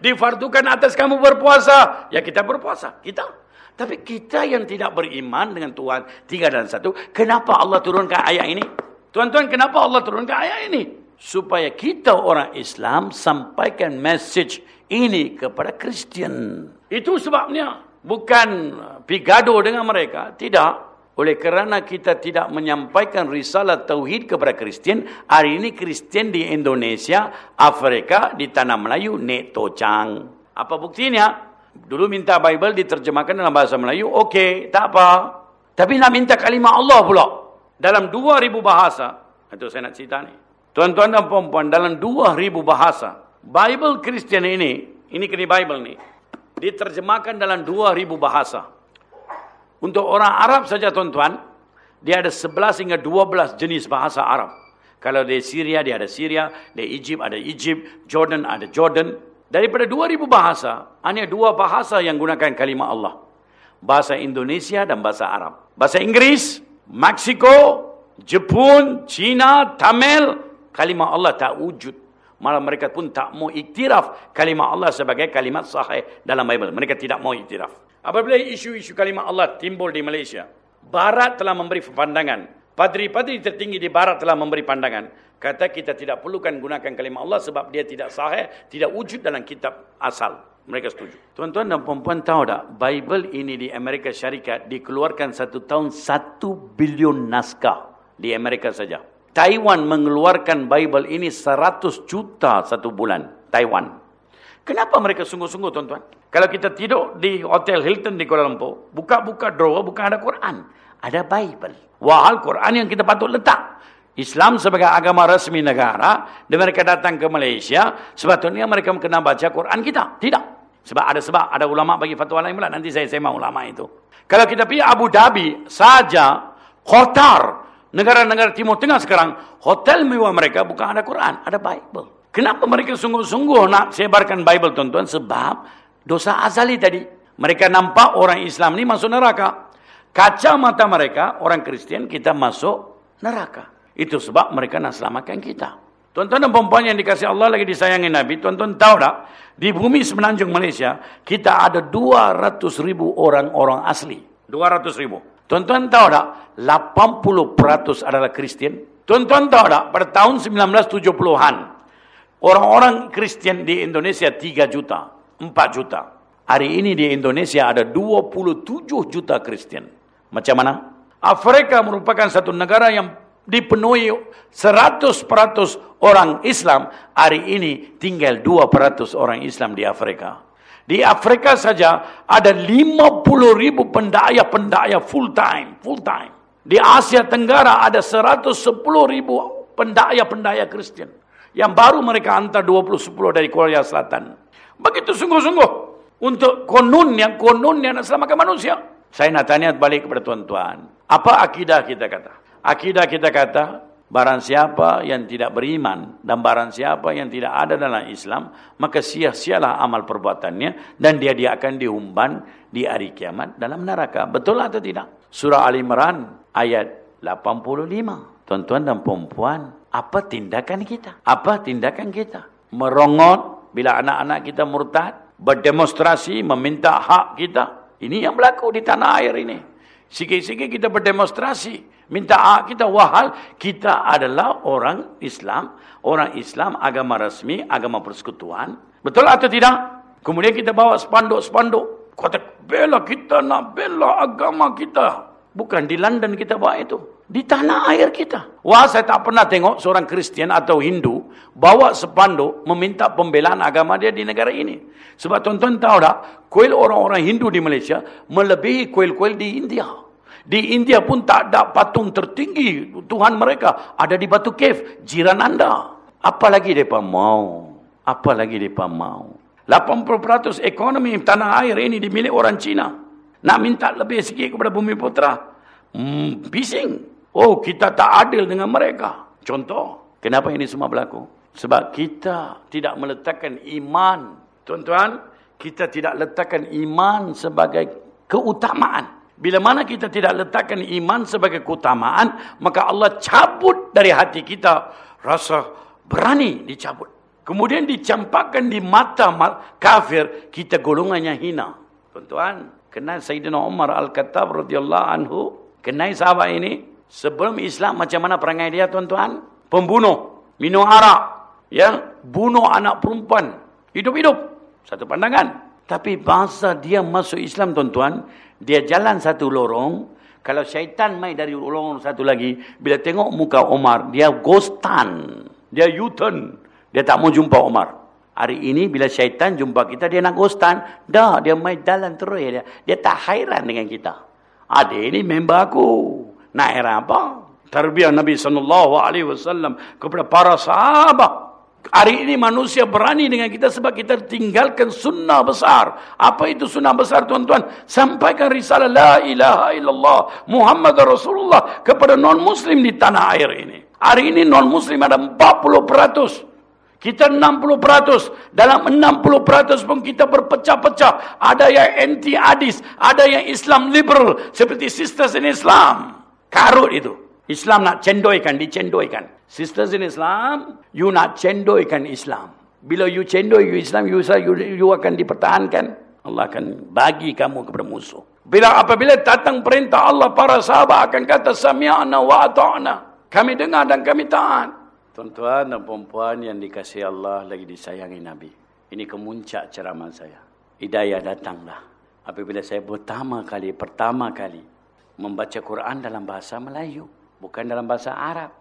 Difardukan atas kamu berpuasa, ya kita berpuasa. Kita. Tapi kita yang tidak beriman dengan Tuhan tiga dan satu, kenapa Allah turunkan ayat ini? Tuan-tuan, kenapa Allah turunkan ayat ini? Supaya kita orang Islam sampaikan message ini kepada Kristian. Itu sebabnya. Bukan pigado dengan mereka. Tidak. Oleh kerana kita tidak menyampaikan risalah Tauhid kepada Kristian, hari ini Kristian di Indonesia, Afrika, di Tanah Melayu, nek tocang. Apa buktinya? Dulu minta Bible diterjemahkan dalam bahasa Melayu, okey, tak apa. Tapi nak minta kalimah Allah pula. Dalam 2000 bahasa. Itu saya nak cerita ni. Tuan-tuan dan puan-puan, dalam 2000 bahasa. Bible Kristian ini, ini kini Bible ni. Diterjemahkan dalam 2000 bahasa. Untuk orang Arab saja tuan-tuan, dia ada 11 hingga 12 jenis bahasa Arab. Kalau di Syria, dia ada Syria. Di Egypt, ada Egypt. Jordan, ada Jordan. Daripada 2000 bahasa, hanya dua bahasa yang gunakan kalimah Allah. Bahasa Indonesia dan bahasa Arab. Bahasa Inggeris, Meksiko, Jepun, China, Tamil, kalimah Allah tak wujud. Malah mereka pun tak mau iktiraf kalimah Allah sebagai kalimat sahih dalam Bible. Mereka tidak mau iktiraf. Apabila isu-isu kalimah Allah timbul di Malaysia, Barat telah memberi pandangan. Padri-padri tertinggi di Barat telah memberi pandangan. Kata kita tidak perlukan gunakan kalimah Allah sebab dia tidak sahih, tidak wujud dalam kitab asal. Mereka setuju. Tuan-tuan dan puan-puan tahu tak, Bible ini di Amerika Syarikat dikeluarkan satu tahun satu bilion naskah di Amerika saja. Taiwan mengeluarkan Bible ini seratus juta satu bulan. Taiwan. Kenapa mereka sungguh-sungguh tuan-tuan? Kalau kita tidur di Hotel Hilton di Kuala Lumpur, buka-buka drawer bukan ada Quran. Ada Bible. Wahal Quran yang kita patut letak. Islam sebagai agama resmi negara, dan mereka datang ke Malaysia, sebetulnya mereka kena baca Quran kita. Tidak. Sebab ada sebab, ada ulama bagi fatwa lain pula. Nanti saya sema ulama itu. Kalau kita pergi Abu Dhabi saja, Qatar, negara-negara Timur Tengah sekarang, hotel mewah mereka bukan ada Quran, ada Bible. Kenapa mereka sungguh-sungguh nak sebarkan Bible tuan-tuan? Sebab dosa azali tadi. Mereka nampak orang Islam ni masuk neraka. Kaca mata mereka, orang Kristian, kita masuk neraka. Itu sebab mereka nak selamatkan kita. Tuan-tuan dan perempuan yang dikasih Allah lagi disayangi Nabi, tuan-tuan tahu tak? Di bumi semenanjung Malaysia, kita ada 200 ribu orang-orang asli. 200 ribu. Tuan-tuan tahu tak? 80% adalah Kristian. Tuan-tuan tahu tak? Pada tahun 1970-an, orang-orang Kristian di Indonesia 3 juta, 4 juta. Hari ini di Indonesia ada 27 juta Kristian. Macam mana? Afrika merupakan satu negara yang dipenuhi 100% orang Islam, hari ini tinggal 2% orang Islam di Afrika. Di Afrika saja ada 50 ribu pendaya-pendaya full time, full time. Di Asia Tenggara ada 110 ribu pendaya-pendaya Kristen. Yang baru mereka hantar 20-10 dari Korea Selatan. Begitu sungguh-sungguh. Untuk konunnya, konunnya nak selamatkan manusia. Saya nak tanya balik kepada tuan-tuan. Apa akidah kita kata? Akidah kita kata, barang siapa yang tidak beriman dan barang siapa yang tidak ada dalam Islam, maka sia-sialah amal perbuatannya dan dia dia akan diumban di hari kiamat dalam neraka. Betul atau tidak? Surah Al-Imran ayat 85. Tuan-tuan dan perempuan, apa tindakan kita? Apa tindakan kita? Merongot bila anak-anak kita murtad, berdemonstrasi meminta hak kita. Ini yang berlaku di tanah air ini. Sikit-sikit kita berdemonstrasi. Minta hak kita wahal. Kita adalah orang Islam. Orang Islam agama resmi, agama persekutuan. Betul atau tidak? Kemudian kita bawa spanduk-spanduk. Kata bela kita nak bela agama kita. Bukan di London kita bawa itu. Di tanah air kita. Wah saya tak pernah tengok seorang Kristian atau Hindu. Bawa spanduk meminta pembelaan agama dia di negara ini. Sebab tuan-tuan tahu tak. Kuil orang-orang Hindu di Malaysia. Melebihi kuil-kuil di India. Di India pun tak ada patung tertinggi Tuhan mereka. Ada di Batu Cave, jiran anda. Apa lagi mereka mau? Apa lagi mereka mau? 80% ekonomi tanah air ini dimiliki orang Cina. Nak minta lebih sikit kepada bumi putra. Hmm, bising. Oh, kita tak adil dengan mereka. Contoh, kenapa ini semua berlaku? Sebab kita tidak meletakkan iman. Tuan-tuan, kita tidak letakkan iman sebagai keutamaan. Bila mana kita tidak letakkan iman sebagai keutamaan, maka Allah cabut dari hati kita rasa berani dicabut. Kemudian dicampakkan di mata kafir, kita golongannya hina. Tuan-tuan, kenal Sayyidina Umar Al-Khattab radhiyallahu anhu? Kenal sahabat ini? Sebelum Islam macam mana perangai dia tuan-tuan? Pembunuh, minum arak, ya, bunuh anak perempuan, hidup-hidup. Satu pandangan. Tapi bahasa dia masuk Islam tuan-tuan, dia jalan satu lorong, kalau syaitan mai dari lorong satu lagi, bila tengok muka Omar, dia ghostan. Dia U-turn. Dia tak mau jumpa Omar. Hari ini bila syaitan jumpa kita, dia nak ghostan. Dah, dia mai jalan terus. Dia, dia tak hairan dengan kita. Ada ini member aku. Nak hairan apa? Terbiar Nabi SAW kepada para sahabat. Hari ini manusia berani dengan kita sebab kita tinggalkan sunnah besar. Apa itu sunnah besar tuan-tuan? Sampaikan risalah la ilaha illallah Muhammad Rasulullah kepada non-muslim di tanah air ini. Hari ini non-muslim ada 40%. Kita 60%. Dalam 60% pun kita berpecah-pecah. Ada yang anti-adis. Ada yang Islam liberal. Seperti sisters in Islam. Karut itu. Islam nak cendoikan, dicendoikan. Sisters in Islam, you nak cendoikan Islam. Bila you cendoi you Islam, you, you, you akan dipertahankan. Allah akan bagi kamu kepada musuh. Bila apabila datang perintah Allah, para sahabat akan kata, Sami'ana wa ta'na. Kami dengar dan kami taat. Tuan-tuan dan perempuan yang dikasihi Allah lagi disayangi Nabi. Ini kemuncak ceramah saya. Hidayah datanglah. Apabila saya pertama kali, pertama kali membaca Quran dalam bahasa Melayu. Bukan dalam bahasa Arab.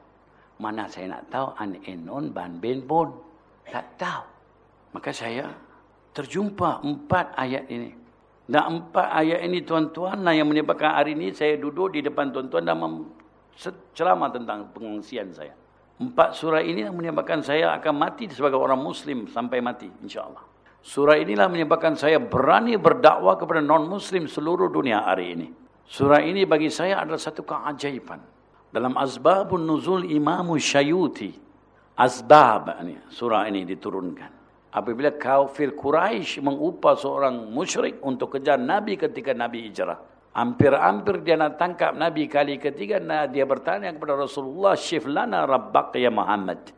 Mana saya nak tahu an enon ban ben bon. Tak tahu. Maka saya terjumpa empat ayat ini. Dan empat ayat ini tuan-tuan lah yang menyebabkan hari ini saya duduk di depan tuan-tuan dan ceramah tentang pengungsian saya. Empat surah ini yang menyebabkan saya akan mati sebagai orang Muslim sampai mati insyaAllah. Surah inilah menyebabkan saya berani berdakwah kepada non-Muslim seluruh dunia hari ini. Surah ini bagi saya adalah satu keajaiban. Dalam Azbabun Nuzul Imam Syayuti. Azbab ini, surah ini diturunkan. Apabila kafir Quraisy mengupah seorang musyrik untuk kejar Nabi ketika Nabi hijrah. Hampir-hampir dia nak tangkap Nabi kali ketiga. Nah, dia bertanya kepada Rasulullah. Syif lana rabbak ya Muhammad.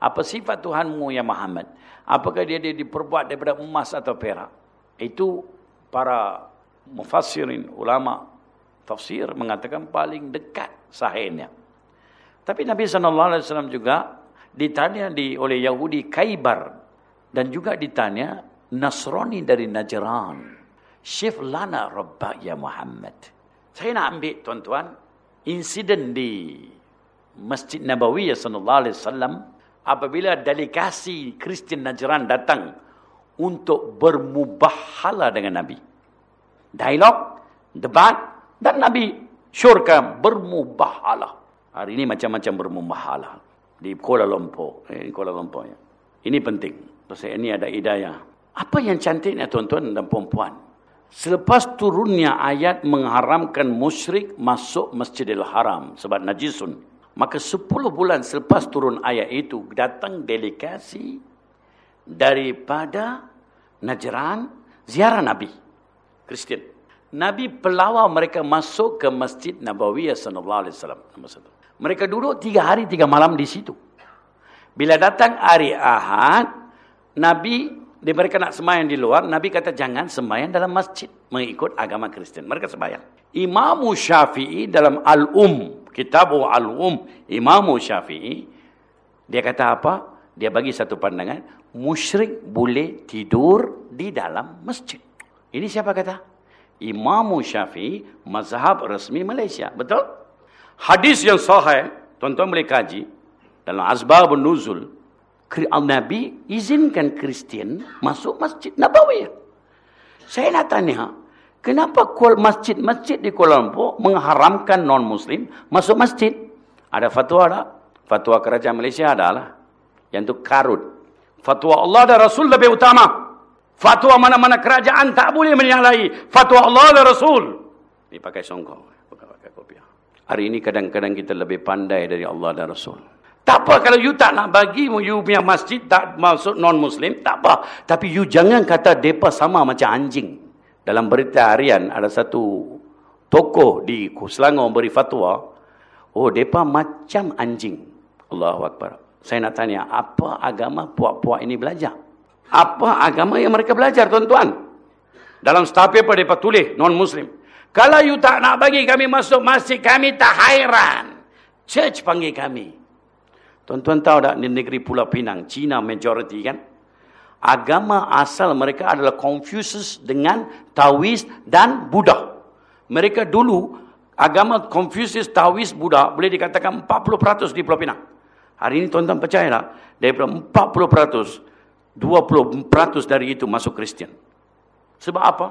Apa sifat Tuhanmu ya Muhammad? Apakah dia, dia diperbuat daripada emas atau perak? Itu para mufassirin, ulama tafsir mengatakan paling dekat sahihnya. Tapi Nabi SAW juga ditanya di, oleh Yahudi Kaibar dan juga ditanya Nasrani dari Najran. Syif lana rabbak ya Muhammad. Saya nak ambil tuan-tuan insiden di Masjid Nabawi ya sallallahu alaihi wasallam apabila delegasi Kristian Najran datang untuk bermubahala dengan Nabi. Dialog, debat, dan Nabi syurga bermubahalah. Hari ini macam-macam bermubahalah. Di Kuala Lumpur. Eh, Kuala Lumpur ya. Ini penting. Pasal ini ada hidayah. Apa yang cantiknya tuan-tuan dan perempuan? Selepas turunnya ayat mengharamkan musyrik masuk Masjidil Haram sebab najisun. Maka 10 bulan selepas turun ayat itu datang delegasi daripada Najran ziarah Nabi. Kristian. Nabi pelawar mereka masuk ke Masjid Nabawi sallallahu alaihi wasallam. Mereka duduk tiga hari tiga malam di situ. Bila datang hari Ahad, Nabi di mereka nak sembahyang di luar, Nabi kata jangan sembahyang dalam masjid mengikut agama Kristen. Mereka sembahyang. Imam Syafi'i dalam Al-Um, kitab Al-Um, Imam Syafi'i dia kata apa? Dia bagi satu pandangan, musyrik boleh tidur di dalam masjid. Ini siapa kata? Imam Syafi'i mazhab resmi Malaysia. Betul? Hadis yang sahih, tuan-tuan boleh kaji dalam Azbabun Nuzul, Al-Nabi izinkan Kristian masuk Masjid Nabawi. Saya nak tanya, kenapa masjid-masjid di Kuala Lumpur mengharamkan non-Muslim masuk masjid? Ada fatwa tak? Fatwa kerajaan Malaysia adalah yang tu karut. Fatwa Allah dan Rasul lebih utama. Fatwa mana-mana kerajaan tak boleh menyalahi fatwa Allah dan Rasul. Ini pakai songkong. Bukan pakai kopiah. Hari ini kadang-kadang kita lebih pandai dari Allah dan Rasul. Tak apa kalau you tak nak bagi you punya masjid tak masuk non-Muslim. Tak apa. Tapi you jangan kata mereka sama macam anjing. Dalam berita harian ada satu tokoh di Selangor beri fatwa. Oh, mereka macam anjing. Allahu Akbar. Saya nak tanya, apa agama puak-puak ini belajar? Apa agama yang mereka belajar, tuan-tuan? Dalam setiap paper mereka tulis, non-Muslim. Kalau you tak nak bagi kami masuk masjid, kami tak hairan. Church panggil kami. Tuan-tuan tahu tak, di negeri Pulau Pinang, Cina majority kan? Agama asal mereka adalah Confucius dengan Taoist dan Buddha. Mereka dulu, agama Confucius, Taoist, Buddha, boleh dikatakan 40% di Pulau Pinang. Hari ini tuan-tuan percaya tak? Daripada 40%, 20% dari itu masuk Kristian. Sebab apa?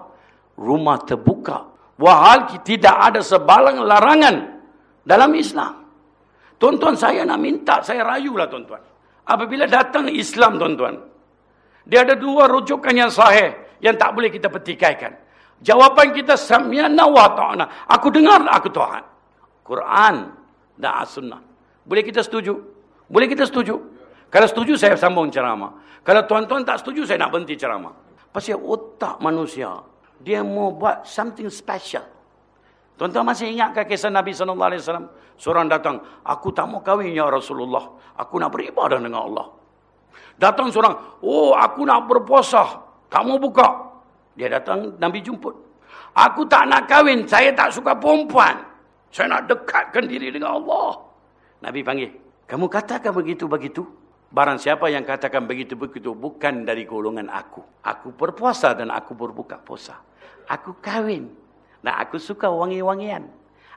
Rumah terbuka. Wahal tidak ada sebalang larangan dalam Islam. Tuan-tuan saya nak minta, saya rayulah tuan-tuan. Apabila datang Islam tuan-tuan. Dia ada dua rujukan yang sahih yang tak boleh kita petikaikan. Jawapan kita sami'na wa ta'na. Aku dengar, aku Tuhan. Quran dan as-sunnah. Boleh kita setuju? Boleh kita setuju? Kalau setuju, saya sambung ceramah. Kalau tuan-tuan tak setuju, saya nak berhenti ceramah. Pasal otak manusia, dia mau buat something special. Tuan-tuan masih ingat ke kisah Nabi SAW? Seorang datang, aku tak mau kahwin ya Rasulullah. Aku nak beribadah dengan Allah. Datang seorang, oh aku nak berpuasa. Tak mau buka. Dia datang, Nabi jemput. Aku tak nak kahwin, saya tak suka perempuan. Saya nak dekatkan diri dengan Allah. Nabi panggil, kamu katakan begitu-begitu. Barang siapa yang katakan begitu-begitu bukan dari golongan aku. Aku berpuasa dan aku berbuka puasa. Aku kahwin dan aku suka wangi-wangian.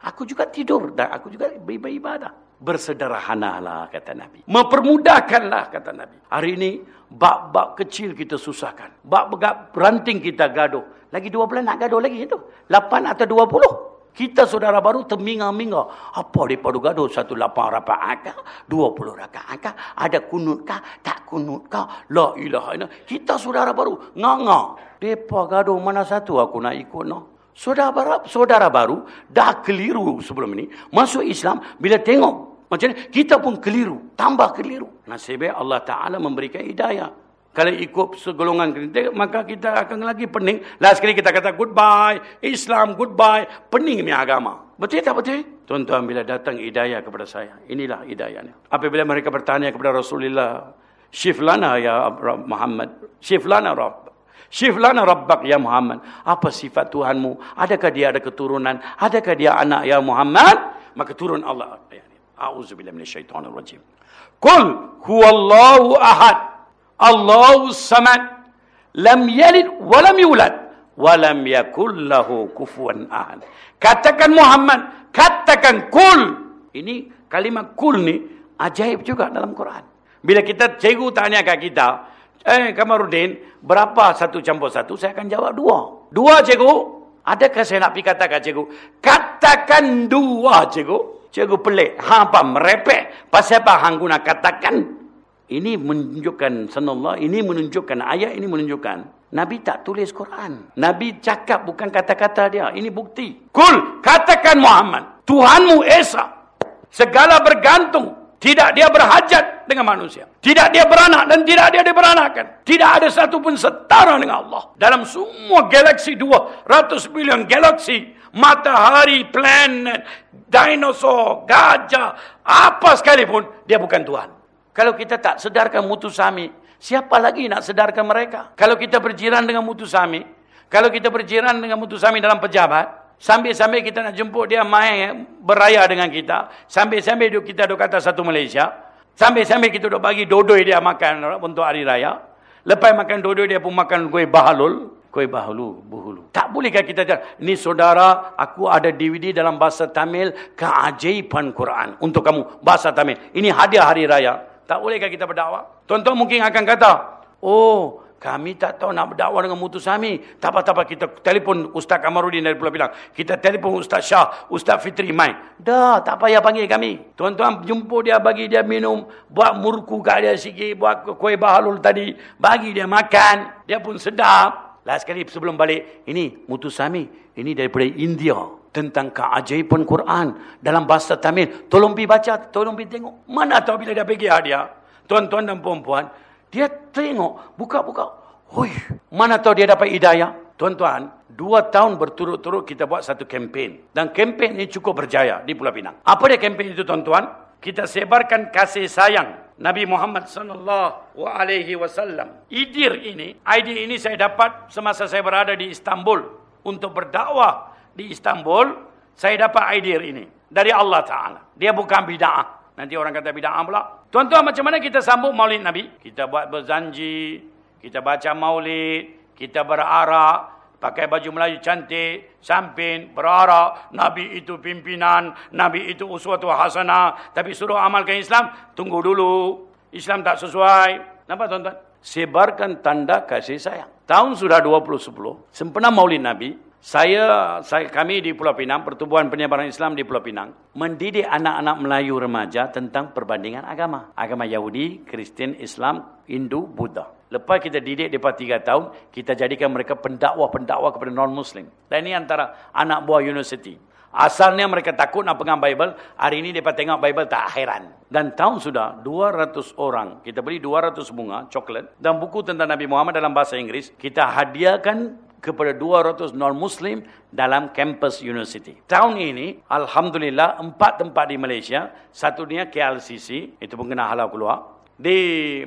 Aku juga tidur dan aku juga beribadah. Bersederhanalah kata Nabi. Mempermudahkanlah kata Nabi. Hari ini bab-bab kecil kita susahkan. Bab-bab ranting kita gaduh. Lagi dua bulan nak gaduh lagi itu. Lapan atau dua puluh. Kita saudara baru terminga-minga. Apa dia padu gaduh? Satu lapan rakaat kah? Dua puluh rakaat kah? Ada kunut kah? Tak kunut kah? La ilaha ina. Kita saudara baru. Nganga. Depa gaduh mana satu aku nak ikut no? Saudara baru, saudara baru dah keliru sebelum ini. Masuk Islam bila tengok macam ni, kita pun keliru. Tambah keliru. Nasibnya Allah Ta'ala memberikan hidayah. Kalau ikut segolongan kita, maka kita akan lagi pening. Last sekali kita kata goodbye, Islam goodbye, pening punya agama. Betul tak betul? Tuan-tuan bila datang hidayah kepada saya, inilah hidayahnya. Apabila mereka bertanya kepada Rasulullah, Shiflana ya Muhammad, Shiflana Rabb. Shiflana Rabbak ya Muhammad. Apa sifat Tuhanmu? Adakah dia ada keturunan? Adakah dia anak ya Muhammad? Maka turun Allah. A'udzubillah minasyaitonirrajim. Qul huwallahu ahad. Allahu samad lam yalid wa lam yulad wa lam yakul lahu kufuwan ahad. Katakan Muhammad, katakan kul. Ini kalimat kul ni ajaib juga dalam Quran. Bila kita cikgu tanya kat kita, eh Kamarudin, berapa satu campur satu? Saya akan jawab dua. Dua cikgu. Adakah saya nak pergi katakan cikgu? Katakan dua cikgu. Cikgu pelik. Ha apa? Merepek. Pasal apa hang guna katakan? Ini menunjukkan sanallah, ini menunjukkan ayat ini menunjukkan Nabi tak tulis Quran. Nabi cakap bukan kata-kata dia. Ini bukti. Kul, katakan Muhammad, Tuhanmu Esa. Segala bergantung. Tidak dia berhajat dengan manusia. Tidak dia beranak dan tidak dia diberanakan. Tidak ada satu pun setara dengan Allah. Dalam semua galaksi 200 bilion galaksi. Matahari, planet, dinosaur, gajah. Apa sekalipun. Dia bukan Tuhan. Kalau kita tak sedarkan mutu sami, siapa lagi nak sedarkan mereka? Kalau kita berjiran dengan mutu sami, kalau kita berjiran dengan mutu sami dalam pejabat, sambil-sambil kita nak jemput dia main beraya dengan kita, sambil-sambil kita duduk kata satu Malaysia, sambil-sambil kita duduk bagi dodoi dia makan untuk hari raya, lepas makan dodoi dia pun makan kuih bahalul, kuih bahulu, buhulu. Tak bolehkah kita cakap, ni saudara, aku ada DVD dalam bahasa Tamil, keajaiban Quran untuk kamu, bahasa Tamil. Ini hadiah hari raya. Tak bolehkah kita berdakwah? Tuan-tuan mungkin akan kata, oh, Kami tak tahu nak berdakwah dengan mutu sami. Tak apa-apa kita telefon Ustaz Kamarudin dari Pulau Pinang. Kita telefon Ustaz Shah, Ustaz Fitri mai. Dah, tak payah panggil kami. Tuan-tuan jumpa dia bagi dia minum, buat murku kat dia sikit, buat kuih bahalul tadi, bagi dia makan. Dia pun sedap. Last sekali sebelum balik, ini mutu sami, ini daripada India tentang keajaiban Quran dalam bahasa Tamil. Tolong pergi baca, tolong pergi tengok. Mana tahu bila dia pergi hadiah. Tuan-tuan dan puan-puan, dia tengok, buka-buka. Hui, mana tahu dia dapat hidayah? Tuan-tuan, dua tahun berturut-turut kita buat satu kempen. Dan kempen ini cukup berjaya di Pulau Pinang. Apa dia kempen itu tuan-tuan? Kita sebarkan kasih sayang Nabi Muhammad sallallahu alaihi wasallam. Idir ini, idea ini saya dapat semasa saya berada di Istanbul untuk berdakwah di Istanbul. Saya dapat idea ini dari Allah Taala. Dia bukan bid'ah. Nanti orang kata bid'ah pula. Tuan-tuan macam mana kita sambung maulid Nabi? Kita buat berjanji, kita baca maulid, kita berarak, pakai baju Melayu cantik, samping, berarak, Nabi itu pimpinan, Nabi itu uswatu hasanah, tapi suruh amalkan Islam, tunggu dulu. Islam tak sesuai. Nampak tuan-tuan? Sebarkan tanda kasih sayang. Tahun sudah 2010, sempena maulid Nabi, saya, saya kami di Pulau Pinang, Pertubuhan Penyebaran Islam di Pulau Pinang, mendidik anak-anak Melayu remaja tentang perbandingan agama. Agama Yahudi, Kristen, Islam, Hindu, Buddha. Lepas kita didik mereka tiga tahun, kita jadikan mereka pendakwah-pendakwah kepada non-Muslim. Dan ini antara anak buah universiti. Asalnya mereka takut nak pegang Bible. Hari ini mereka tengok Bible tak heran. Dan tahun sudah 200 orang. Kita beli 200 bunga, coklat. Dan buku tentang Nabi Muhammad dalam bahasa Inggeris. Kita hadiahkan kepada 200 non-Muslim dalam kampus university. Tahun ini, Alhamdulillah, empat tempat di Malaysia. Satunya KLCC, itu pun kena halau keluar di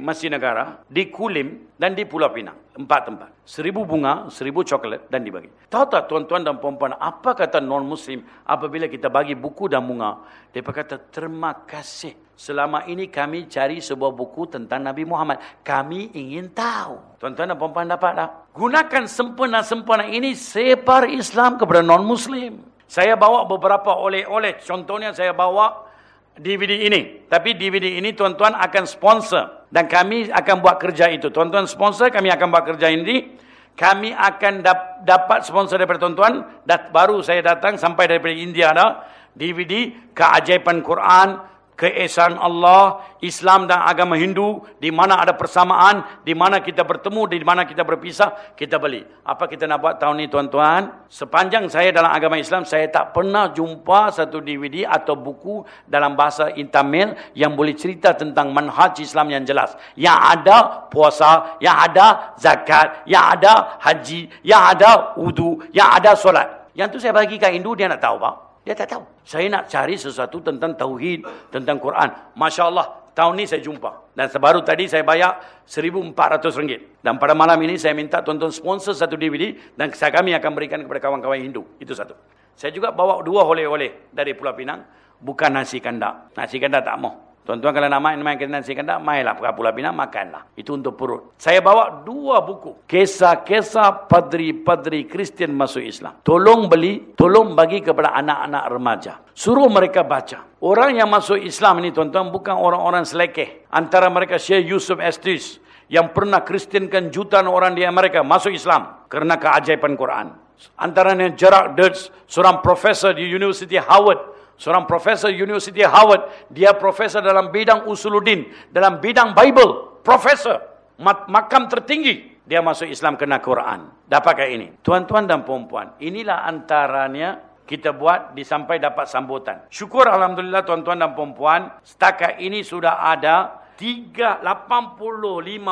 Masjid Negara, di Kulim dan di Pulau Pinang. Empat tempat. Seribu bunga, seribu coklat dan dibagi. Tahu tak tuan-tuan dan puan-puan, apa kata non-Muslim apabila kita bagi buku dan bunga? Dia kata, terima kasih. Selama ini kami cari sebuah buku tentang Nabi Muhammad. Kami ingin tahu. Tuan-tuan dan puan-puan dapat tak? Gunakan sempurna-sempurna ini sebar Islam kepada non-Muslim. Saya bawa beberapa oleh-oleh. Contohnya saya bawa DVD ini. Tapi DVD ini tuan-tuan akan sponsor. Dan kami akan buat kerja itu. Tuan-tuan sponsor, kami akan buat kerja ini. Kami akan dap dapat sponsor daripada tuan-tuan. Baru saya datang sampai daripada India ada. DVD, Keajaiban Quran, keesaan Allah, Islam dan agama Hindu, di mana ada persamaan, di mana kita bertemu, di mana kita berpisah, kita beli. Apa kita nak buat tahun ini tuan-tuan? Sepanjang saya dalam agama Islam, saya tak pernah jumpa satu DVD atau buku dalam bahasa Intamil yang boleh cerita tentang manhaj Islam yang jelas. Yang ada puasa, yang ada zakat, yang ada haji, yang ada wudu, yang ada solat. Yang tu saya bagi kat Hindu, dia nak tahu pak. Dia tak tahu. Saya nak cari sesuatu tentang Tauhid, tentang Quran. Masya Allah, tahun ini saya jumpa. Dan sebaru tadi saya bayar RM1,400. Dan pada malam ini saya minta tuan-tuan sponsor satu DVD. Dan saya kami akan berikan kepada kawan-kawan Hindu. Itu satu. Saya juga bawa dua oleh-oleh dari Pulau Pinang. Bukan nasi kandak. Nasi kandak tak mau. Tuan-tuan kalau nak main, main kena nasi kandak, mainlah. Pergi Pulau Pinang, makanlah. Itu untuk perut. Saya bawa dua buku. Kisah-kisah padri-padri Kristian masuk Islam. Tolong beli, tolong bagi kepada anak-anak remaja. Suruh mereka baca. Orang yang masuk Islam ini, tuan-tuan, bukan orang-orang selekeh. Antara mereka Syekh Yusuf Estes. Yang pernah Kristiankan jutaan orang di Amerika masuk Islam. Kerana keajaiban Quran. Antaranya Gerard Dirts, seorang profesor di University Howard seorang profesor University Harvard, dia profesor dalam bidang usuluddin, dalam bidang Bible, profesor, makam tertinggi. Dia masuk Islam kena Quran. Dapatkah ini? Tuan-tuan dan puan-puan, inilah antaranya kita buat disampai dapat sambutan. Syukur Alhamdulillah tuan-tuan dan puan-puan, setakat ini sudah ada 385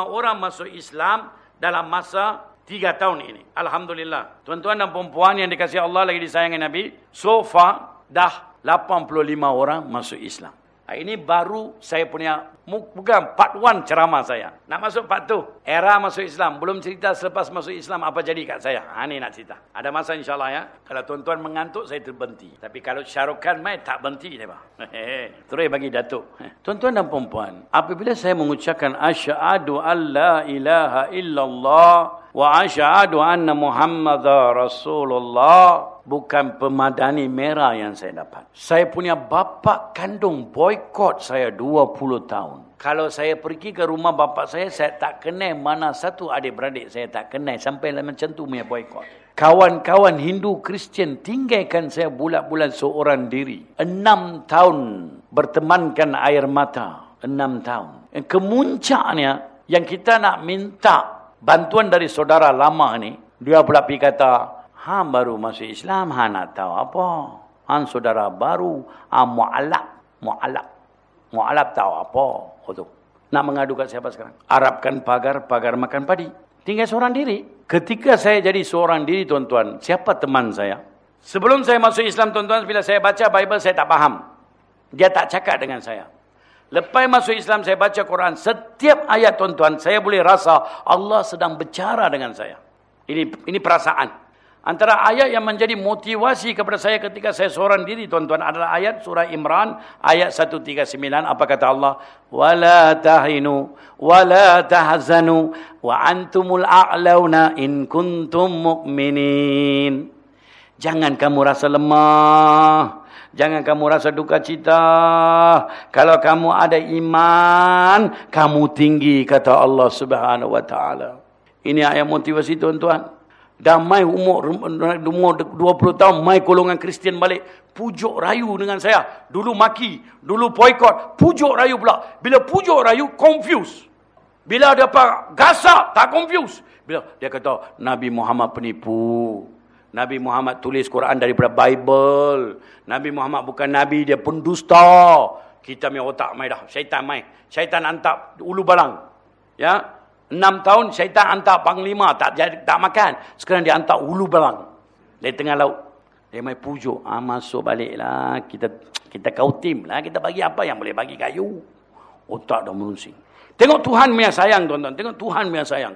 orang masuk Islam dalam masa 3 tahun ini. Alhamdulillah. Tuan-tuan dan puan-puan yang dikasih Allah lagi disayangi Nabi, so far dah 85 orang masuk Islam. Ini baru saya punya, bukan part 1 ceramah saya. Nak masuk part 2, era masuk Islam. Belum cerita selepas masuk Islam apa jadi kat saya. Ini nak cerita. Ada masa insyaAllah ya. Kalau tuan-tuan mengantuk, saya terbenti. Tapi kalau syarukan mai tak berhenti. [laughs] Terus bagi Datuk. [laughs] Tuan-tuan dan perempuan, apabila saya mengucapkan asyadu an la ilaha illallah Wa asyhadu anna Muhammadar Rasulullah. Bukan pemadani merah yang saya dapat. Saya punya bapa kandung boykot saya 20 tahun. Kalau saya pergi ke rumah bapa saya, saya tak kenal mana satu adik-beradik saya tak kenal. Sampai macam tu punya boykot. Kawan-kawan Hindu Kristian tinggalkan saya bulat-bulat seorang diri. Enam tahun bertemankan air mata. Enam tahun. Yang kemuncaknya, yang kita nak minta bantuan dari saudara lama ni, dia pula pergi kata, Ha baru masuk Islam, ha nak tahu apa? Han saudara baru, ha mu'alak. Mu'alak. Mu'alak tahu apa? Oh. Nak mengadu kat siapa sekarang? Arabkan pagar, pagar makan padi. Tinggal seorang diri. Ketika saya jadi seorang diri, tuan-tuan, siapa teman saya? Sebelum saya masuk Islam, tuan-tuan, bila saya baca Bible, saya tak faham. Dia tak cakap dengan saya. Lepas masuk Islam, saya baca Quran. Setiap ayat, tuan-tuan, saya boleh rasa Allah sedang bercara dengan saya. Ini ini perasaan. Antara ayat yang menjadi motivasi kepada saya ketika saya seorang diri tuan-tuan adalah ayat surah Imran ayat 139 apa kata Allah wala tahinu wala tahzanu wa antumul a'launa in kuntum mu'minin Jangan kamu rasa lemah Jangan kamu rasa duka cita. Kalau kamu ada iman, kamu tinggi kata Allah Subhanahu wa taala. Ini ayat motivasi tuan-tuan. Dah mai umur, umur 20 tahun, mai golongan Kristian balik. Pujuk rayu dengan saya. Dulu maki, dulu boykot. Pujuk rayu pula. Bila pujuk rayu, confuse. Bila ada apa, gasak, tak confuse. Bila dia kata, Nabi Muhammad penipu. Nabi Muhammad tulis Quran daripada Bible. Nabi Muhammad bukan Nabi, dia pun dusta. Kita punya otak mai dah. Syaitan mai. Syaitan hantar ulu balang. Ya, Enam tahun syaitan hantar panglima tak jadi tak makan. Sekarang dia hantar ulu belang. Dari tengah laut. Dia mai pujuk. Ah, masuk baliklah. Kita kita kau tim lah. Kita bagi apa yang boleh bagi kayu. Otak dah merusing. Tengok Tuhan punya sayang tuan-tuan. Tengok Tuhan punya sayang.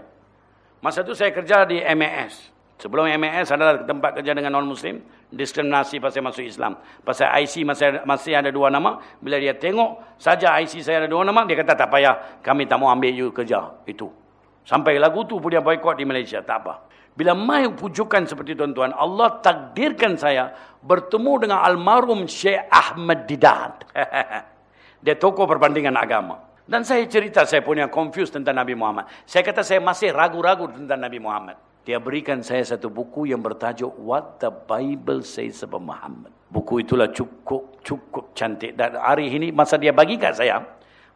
Masa tu saya kerja di MAS. Sebelum MAS adalah tempat kerja dengan non-Muslim. Diskriminasi pasal masuk Islam. Pasal IC masih, masih ada dua nama. Bila dia tengok saja IC saya ada dua nama. Dia kata tak payah. Kami tak mau ambil you kerja. Itu. Sampai lagu tu pun dia boykot di Malaysia. Tak apa. Bila mai pujukan seperti tuan-tuan, Allah takdirkan saya bertemu dengan almarhum Syekh Ahmad Didat. [laughs] dia tokoh perbandingan agama. Dan saya cerita saya punya confused tentang Nabi Muhammad. Saya kata saya masih ragu-ragu tentang Nabi Muhammad. Dia berikan saya satu buku yang bertajuk What the Bible Says About Muhammad. Buku itulah cukup cukup cantik. Dan hari ini masa dia bagi kat saya,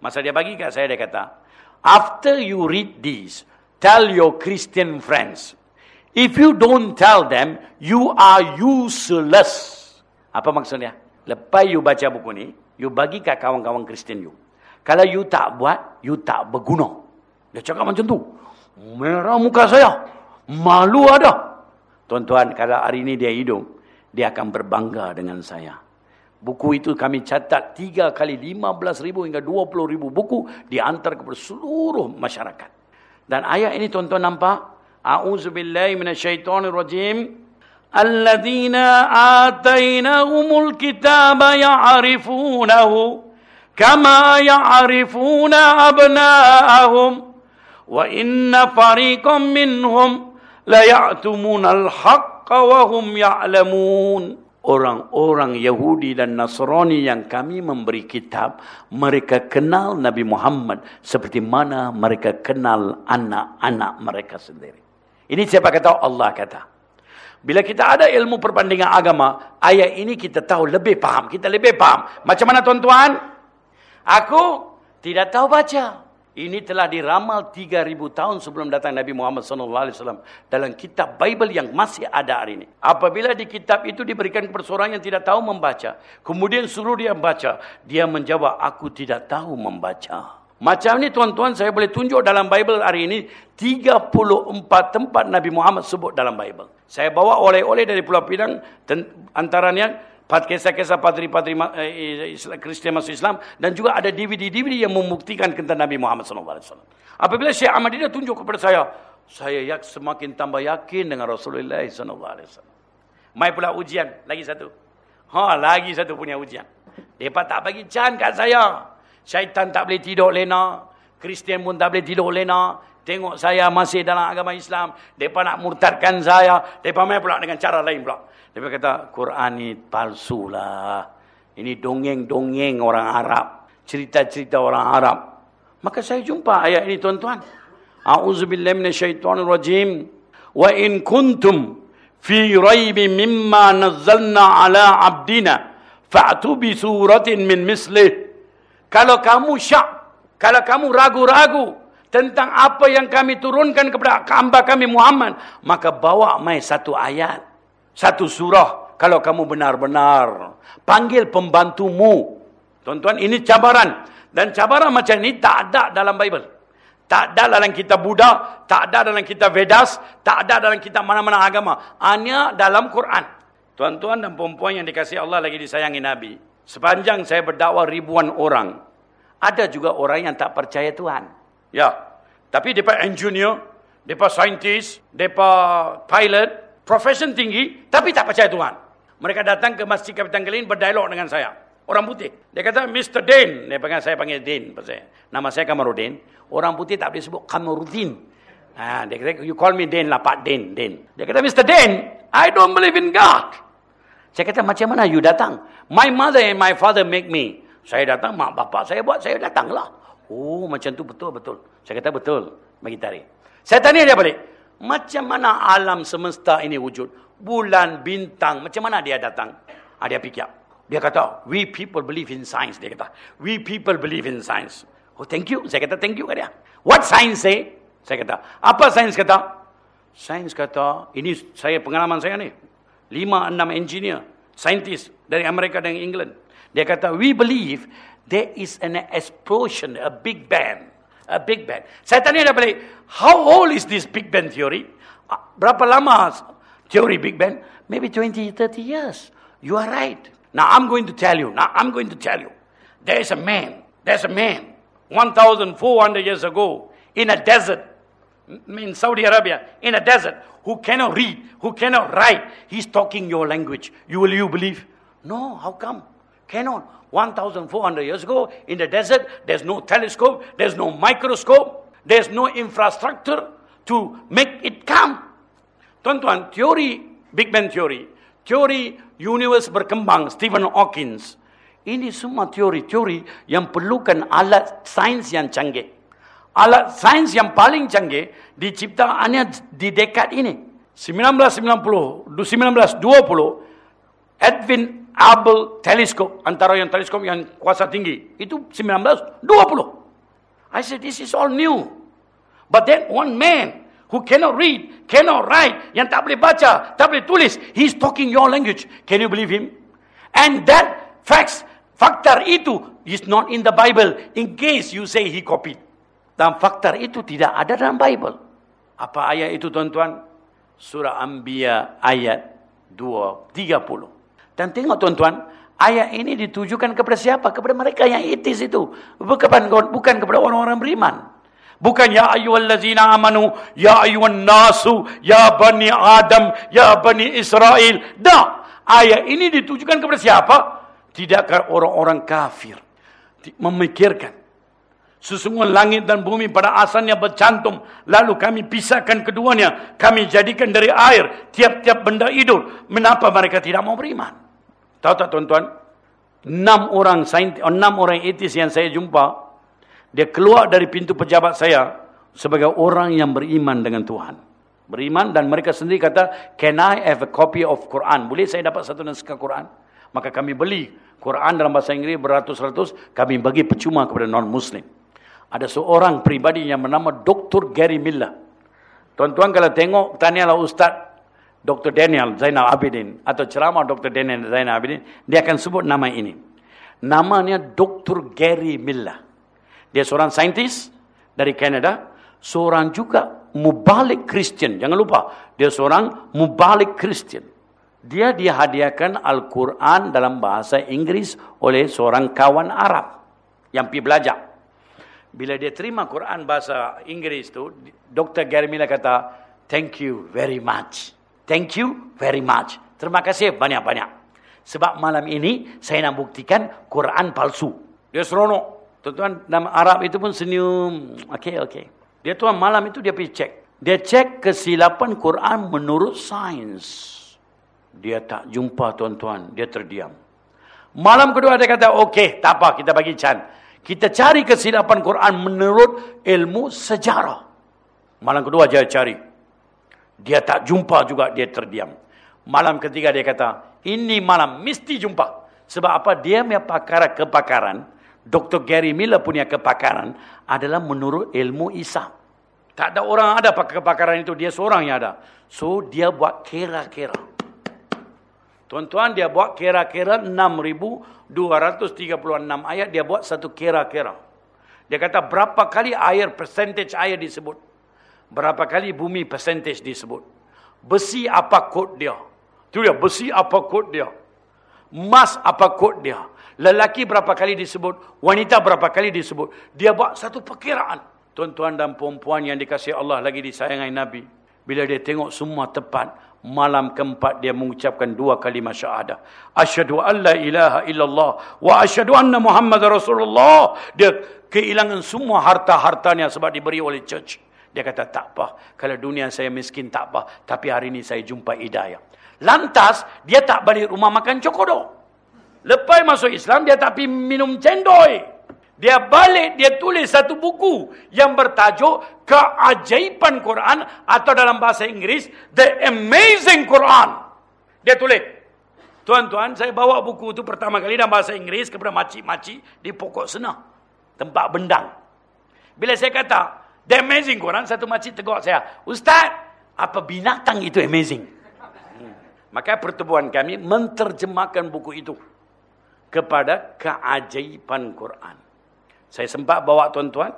masa dia bagi kat saya dia kata, After you read this, tell your Christian friends. If you don't tell them, you are useless. Apa maksudnya? Lepas you baca buku ni, you bagi kat kawan-kawan Kristen you. Kalau you tak buat, you tak berguna. Dia cakap macam tu. Merah muka saya. Malu ada. Tuan-tuan, kalau hari ini dia hidup, dia akan berbangga dengan saya. Buku itu kami catat tiga kali lima belas ribu hingga dua puluh ribu buku diantar kepada seluruh masyarakat. Dan ayat ini tuan-tuan nampak? A'udzubillahi minasyaitonirrajim. Alladzina atainahumul kitaba ya'rifunahu kama ya'rifuna abna'ahum wa inna fariqam minhum la ya'tumunal haqqa wa hum ya'lamun orang-orang Yahudi dan Nasrani yang kami memberi kitab, mereka kenal Nabi Muhammad seperti mana mereka kenal anak-anak mereka sendiri. Ini siapa kata? Allah kata. Bila kita ada ilmu perbandingan agama, ayat ini kita tahu lebih paham. Kita lebih paham. Macam mana tuan-tuan? Aku tidak tahu baca. Ini telah diramal 3000 tahun sebelum datang Nabi Muhammad SAW dalam kitab Bible yang masih ada hari ini. Apabila di kitab itu diberikan kepada seorang yang tidak tahu membaca, kemudian suruh dia membaca, dia menjawab aku tidak tahu membaca. Macam ni tuan-tuan saya boleh tunjuk dalam Bible hari ini 34 tempat Nabi Muhammad sebut dalam Bible. Saya bawa oleh-oleh dari Pulau Pinang antaranya kisah-kisah padri-padri eh, Kristian masuk Islam dan juga ada DVD-DVD yang membuktikan tentang Nabi Muhammad SAW. Apabila Syekh Ahmadiyah tunjuk kepada saya, saya yak semakin tambah yakin dengan Rasulullah SAW. Mai pula ujian, lagi satu. Ha, lagi satu punya ujian. Depa tak bagi can kat saya. Syaitan tak boleh tidur lena, Kristian pun tak boleh tidur lena, Tengok saya masih dalam agama Islam. Mereka nak murtadkan saya. Mereka main pula dengan cara lain pula. Mereka kata, Quran ni palsu lah. Ini dongeng-dongeng orang Arab. Cerita-cerita orang Arab. Maka saya jumpa ayat ini tuan-tuan. A'udzubillah minasyaitonirrajim. Wa in kuntum fi raibi mimma nazzalna ala abdina. Fa'tu bi suratin min mislih. Kalau kamu syak. Kalau kamu ragu-ragu. Tentang apa yang kami turunkan kepada hamba kami Muhammad. Maka bawa mai satu ayat. Satu surah. Kalau kamu benar-benar panggil pembantumu. Tuan-tuan, ini cabaran. Dan cabaran macam ini tak ada dalam Bible. Tak ada dalam kitab Buddha, tak ada dalam kitab Vedas, tak ada dalam kitab mana-mana agama. Hanya dalam Quran. Tuan-tuan dan perempuan yang dikasih Allah lagi disayangi Nabi. Sepanjang saya berdakwah ribuan orang, ada juga orang yang tak percaya Tuhan. Ya. Tapi mereka engineer, mereka scientist, mereka pilot, profession tinggi, tapi tak percaya Tuhan. Mereka datang ke Masjid Kapitan Kelin berdialog dengan saya. Orang putih. Dia kata, Mr. Dane. Dia panggil saya panggil Dane. Nama saya Kamarudin. Orang putih tak boleh sebut Kamarudin. Ha, dia kata, you call me Dane lah, Pak Dane. Dane. Dia kata, Mr. Dane, I don't believe in God. Saya kata, macam mana you datang? My mother and my father make me. Saya datang, mak bapak saya buat, saya datanglah. Oh, macam tu betul-betul. Saya kata, betul. Bagi tarik. Saya tanya dia balik. Macam mana alam semesta ini wujud? bulan, bintang. Macam mana dia datang? Ha, dia fikir. Dia kata, we people believe in science. Dia kata, we people believe in science. Oh, thank you. Saya kata, thank you. Kata. What science say? Saya kata, apa science kata? Science kata, ini saya pengalaman saya ni. Lima, enam engineer, scientist dari Amerika dan England. Dia kata, we believe there is an explosion, a big bang. A big bang. Balik, how old is this big bang theory? Ah, berapa lama theory Big Bang, maybe 20, 30 years. You are right. Now I'm going to tell you, now I'm going to tell you. There's a man, there's a man, 1,400 years ago, in a desert, in Saudi Arabia, in a desert, who cannot read, who cannot write. He's talking your language. You will you believe? No, how come? Cannot. 1,400 years ago, in the desert, there's no telescope, there's no microscope, there's no infrastructure to make it come. Tuan-tuan, teori Big Bang Theory, teori universe berkembang Stephen Hawking, ini semua teori-teori yang perlukan alat sains yang canggih. Alat sains yang paling canggih dicipta hanya di dekad ini. 1990, 1920, Edwin Hubble Telescope, antara yang teleskop yang kuasa tinggi, itu 1920. I said, this is all new. But then one man who cannot read, cannot write, yang tak boleh baca, tak boleh tulis, he's talking your language. Can you believe him? And that facts, faktor itu is not in the Bible. In case you say he copied. Dan faktor itu tidak ada dalam Bible. Apa ayat itu tuan-tuan? Surah Anbiya ayat 2, 30. Dan tengok tuan-tuan, ayat ini ditujukan kepada siapa? Kepada mereka yang itis itu. Bukan, bukan kepada orang-orang beriman. Bukan ya ayyuhallazina amanu, ya ayyuhan nasu, ya bani Adam, ya bani Israel. Dah. Ayat ini ditujukan kepada siapa? Tidakkah orang-orang kafir memikirkan sesungguhnya langit dan bumi pada asalnya bercantum lalu kami pisahkan keduanya kami jadikan dari air tiap-tiap benda hidup mengapa mereka tidak mau beriman tahu tak tuan-tuan enam orang saintis enam orang etis yang saya jumpa dia keluar dari pintu pejabat saya sebagai orang yang beriman dengan Tuhan. Beriman dan mereka sendiri kata, can I have a copy of Quran? Boleh saya dapat satu naskah Quran? Maka kami beli Quran dalam bahasa Inggeris beratus-ratus, kami bagi percuma kepada non-Muslim. Ada seorang pribadi yang bernama Dr. Gary Miller. Tuan-tuan kalau tengok, tanyalah Ustaz Dr. Daniel Zainal Abidin atau ceramah Dr. Daniel Zainal Abidin, dia akan sebut nama ini. Namanya Dr. Gary Miller. Dia seorang saintis dari Canada. Seorang juga mubalik Kristian. Jangan lupa. Dia seorang mubalik Kristian. Dia dihadiahkan Al-Quran dalam bahasa Inggris oleh seorang kawan Arab. Yang pergi belajar. Bila dia terima Quran bahasa Inggris itu, Dr. Gary Miller kata, Thank you very much. Thank you very much. Terima kasih banyak-banyak. Sebab malam ini saya nak buktikan Quran palsu. Dia seronok. Tuan-tuan, nama Arab itu pun senyum. Okey, okey. Dia tuan malam itu dia pergi cek. Dia cek kesilapan Quran menurut sains. Dia tak jumpa tuan-tuan. Dia terdiam. Malam kedua dia kata, okey, tak apa, kita bagi can. Kita cari kesilapan Quran menurut ilmu sejarah. Malam kedua dia cari. Dia tak jumpa juga, dia terdiam. Malam ketiga dia kata, ini malam mesti jumpa. Sebab apa? Dia punya pakar kepakaran, Dr. Gary Miller punya kepakaran adalah menurut ilmu Isa. Tak ada orang ada pakai kepakaran itu, dia seorang yang ada. So, dia buat kira-kira. Tuan-tuan, dia buat kira-kira 6,236 ayat, dia buat satu kira-kira. Dia kata berapa kali air, percentage air disebut. Berapa kali bumi percentage disebut. Besi apa kod dia. Itu dia, besi apa kod dia. Emas apa kod dia. Lelaki berapa kali disebut. Wanita berapa kali disebut. Dia buat satu perkiraan. Tuan-tuan dan perempuan yang dikasih Allah lagi disayangi Nabi. Bila dia tengok semua tepat. Malam keempat dia mengucapkan dua kalimah syahadah. Asyadu an la ilaha illallah. Wa asyadu anna Muhammad Rasulullah. Dia kehilangan semua harta-hartanya sebab diberi oleh church. Dia kata tak apa. Kalau dunia saya miskin tak apa. Tapi hari ini saya jumpa hidayah. Lantas, dia tak balik rumah makan cokodok. Lepas masuk Islam, dia tak pergi minum cendoi. Dia balik, dia tulis satu buku yang bertajuk Keajaiban Quran atau dalam bahasa Inggeris, The Amazing Quran. Dia tulis. Tuan-tuan, saya bawa buku itu pertama kali dalam bahasa Inggeris kepada makcik-makcik di pokok senah. Tempat bendang. Bila saya kata, The Amazing Quran, satu makcik tegur saya, Ustaz, apa binatang itu amazing? Maka pertubuhan kami menterjemahkan buku itu kepada keajaiban Quran. Saya sempat bawa tuan-tuan.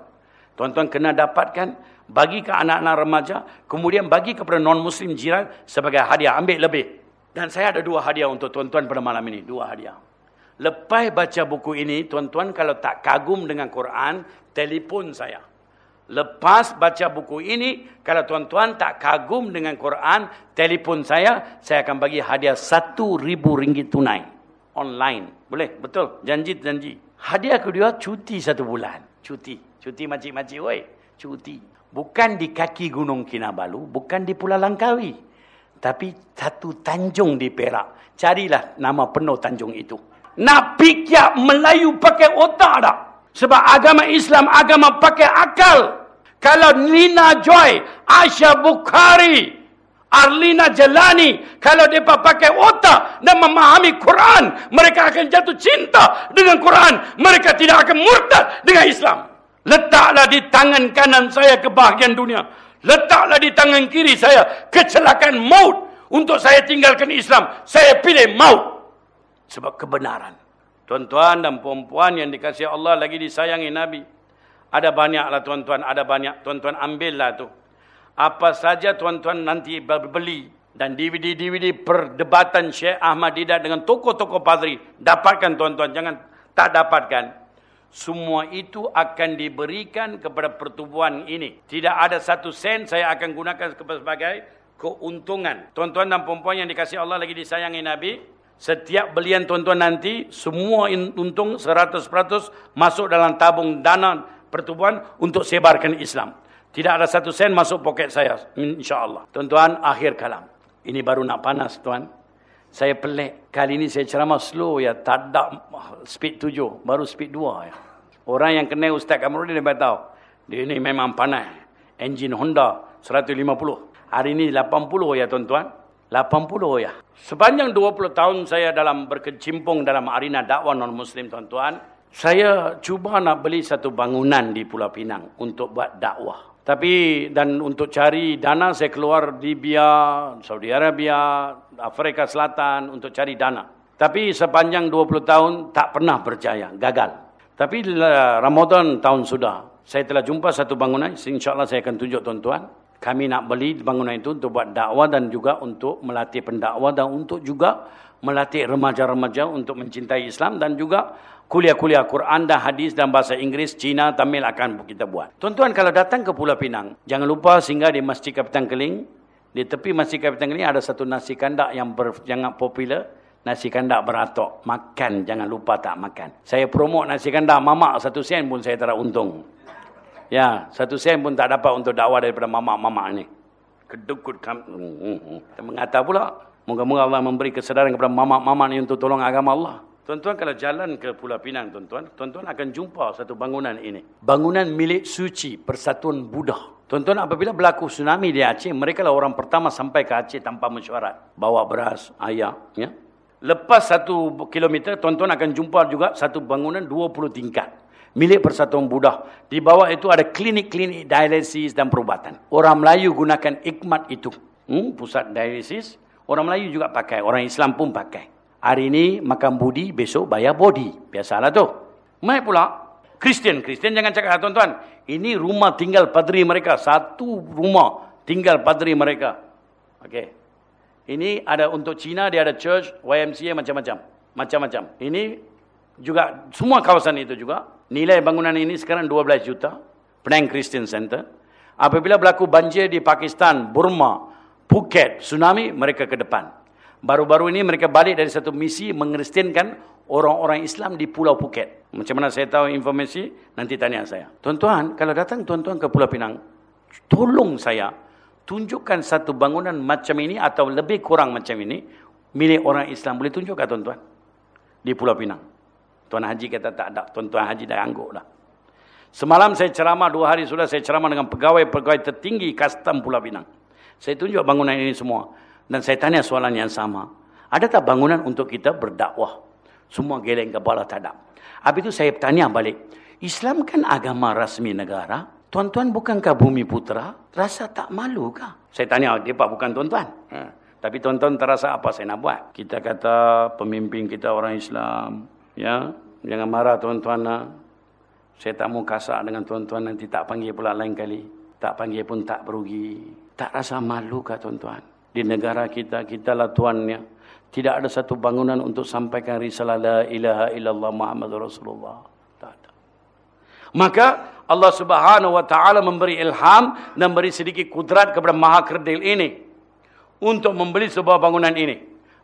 Tuan-tuan kena dapatkan bagi ke anak-anak remaja. Kemudian bagi kepada non-muslim jiran sebagai hadiah. Ambil lebih. Dan saya ada dua hadiah untuk tuan-tuan pada malam ini. Dua hadiah. Lepas baca buku ini, tuan-tuan kalau tak kagum dengan Quran, telefon saya. Lepas baca buku ini, kalau tuan-tuan tak kagum dengan Quran, telefon saya, saya akan bagi hadiah satu ribu ringgit tunai. Online. Boleh? Betul? Janji-janji. Hadiah kedua, cuti satu bulan. Cuti. Cuti makcik-makcik, woi. Cuti. Bukan di kaki Gunung Kinabalu, bukan di Pulau Langkawi. Tapi satu tanjung di Perak. Carilah nama penuh tanjung itu. Nak pikir Melayu pakai otak tak? Sebab agama Islam, agama pakai akal. Kalau Nina Joy, Asha Bukhari, Arlina Jelani, kalau mereka pakai otak dan memahami Quran, mereka akan jatuh cinta dengan Quran. Mereka tidak akan murtad dengan Islam. Letaklah di tangan kanan saya kebahagiaan dunia. Letaklah di tangan kiri saya kecelakaan maut. Untuk saya tinggalkan Islam, saya pilih maut. Sebab kebenaran. Tuan-tuan dan perempuan yang dikasih Allah lagi disayangi Nabi. Ada banyaklah tuan-tuan, ada banyak. Tuan-tuan ambillah tu. Apa saja tuan-tuan nanti beli dan DVD-DVD perdebatan Syekh Ahmad Didat dengan tokoh-tokoh padri. Dapatkan tuan-tuan, jangan tak dapatkan. Semua itu akan diberikan kepada pertubuhan ini. Tidak ada satu sen saya akan gunakan sebagai keuntungan. Tuan-tuan dan perempuan yang dikasih Allah lagi disayangi Nabi. Setiap belian tuan-tuan nanti, semua untung 100% masuk dalam tabung dana pertubuhan untuk sebarkan Islam. Tidak ada satu sen masuk poket saya. InsyaAllah. Tuan-tuan, akhir kalam. Ini baru nak panas, tuan. Saya pelik. Kali ini saya ceramah slow ya. Tak ada speed tujuh. Baru speed dua ya. Orang yang kenal Ustaz Kamarudin dia tahu. Dia ini memang panas. Enjin Honda 150. Hari ini 80 ya tuan-tuan. 80 ya. Sepanjang 20 tahun saya dalam berkecimpung dalam arena dakwah non-muslim tuan-tuan. Saya cuba nak beli satu bangunan di Pulau Pinang untuk buat dakwah. Tapi dan untuk cari dana saya keluar Libya, Saudi Arabia, Afrika Selatan untuk cari dana. Tapi sepanjang 20 tahun tak pernah berjaya, gagal. Tapi Ramadan tahun sudah, saya telah jumpa satu bangunan, insyaAllah saya akan tunjuk tuan-tuan. Kami nak beli bangunan itu untuk buat dakwah dan juga untuk melatih pendakwah dan untuk juga melatih remaja-remaja untuk mencintai Islam dan juga kuliah-kuliah Quran dan hadis dan bahasa Inggeris, Cina, Tamil akan kita buat. Tuan-tuan kalau datang ke Pulau Pinang, jangan lupa singgah di Masjid Kapitan Keling. Di tepi Masjid Kapitan Keling ada satu nasi kandak yang sangat popular. Nasi kandak beratok. Makan, jangan lupa tak makan. Saya promote nasi kandak mamak satu sen pun saya tak untung. Ya, satu sen pun tak dapat untuk dakwah daripada mamak-mamak ni. Kedukut kami. Hmm, hmm, hmm. Kita mengata pula. Moga-moga Allah memberi kesedaran kepada mamak-mamak ni untuk tolong agama Allah. Tuan-tuan kalau jalan ke Pulau Pinang, tuan-tuan, tuan-tuan akan jumpa satu bangunan ini. Bangunan milik suci Persatuan Buddha. Tuan-tuan apabila berlaku tsunami di Aceh, mereka lah orang pertama sampai ke Aceh tanpa mesyuarat. Bawa beras, air. Ya? Lepas satu kilometer, tuan-tuan akan jumpa juga satu bangunan 20 tingkat milik Persatuan Buddha. Di bawah itu ada klinik-klinik dialisis dan perubatan. Orang Melayu gunakan ikmat itu. Hmm, pusat dialisis. Orang Melayu juga pakai. Orang Islam pun pakai. Hari ini makan budi, besok bayar body. Biasalah tu. Mai pula. Kristian. Kristian jangan cakap tuan-tuan. Ini rumah tinggal padri mereka. Satu rumah tinggal padri mereka. Okey. Ini ada untuk Cina, dia ada church, YMCA, macam-macam. Macam-macam. Ini juga, semua kawasan itu juga. Nilai bangunan ini sekarang 12 juta. Penang Christian Center. Apabila berlaku banjir di Pakistan, Burma, Phuket, tsunami, mereka ke depan. Baru-baru ini mereka balik dari satu misi mengkristiankan orang-orang Islam di Pulau Phuket. Macam mana saya tahu informasi? Nanti tanya saya. Tuan-tuan, kalau datang tuan-tuan ke Pulau Pinang, tolong saya tunjukkan satu bangunan macam ini atau lebih kurang macam ini milik orang Islam. Boleh tunjukkan tuan-tuan? Di Pulau Pinang. Tuan Haji kata tak ada. Tuan-tuan Haji dah angguk lah. Semalam saya ceramah, dua hari sudah saya ceramah dengan pegawai-pegawai tertinggi kastam Pulau Pinang. Saya tunjuk bangunan ini semua. Dan saya tanya soalan yang sama. Ada tak bangunan untuk kita berdakwah? Semua geleng kepala tak ada. Habis itu saya tanya balik. Islam kan agama rasmi negara. Tuan-tuan bukankah bumi putra? Rasa tak malu kah? Saya tanya, dia pak bukan tuan-tuan. Ha. Tapi tuan-tuan terasa apa saya nak buat? Kita kata pemimpin kita orang Islam. Ya, Jangan marah tuan-tuan. Saya tak mau kasar dengan tuan-tuan nanti tak panggil pula lain kali. Tak panggil pun tak berugi. Tak rasa malu kah tuan-tuan? Di negara kita, kita lah tuannya. Tidak ada satu bangunan untuk sampaikan risalah la ilaha illallah Muhammad Rasulullah. Tak ada. Maka Allah subhanahu wa ta'ala memberi ilham dan beri sedikit kudrat kepada maha kerdil ini. Untuk membeli sebuah bangunan ini.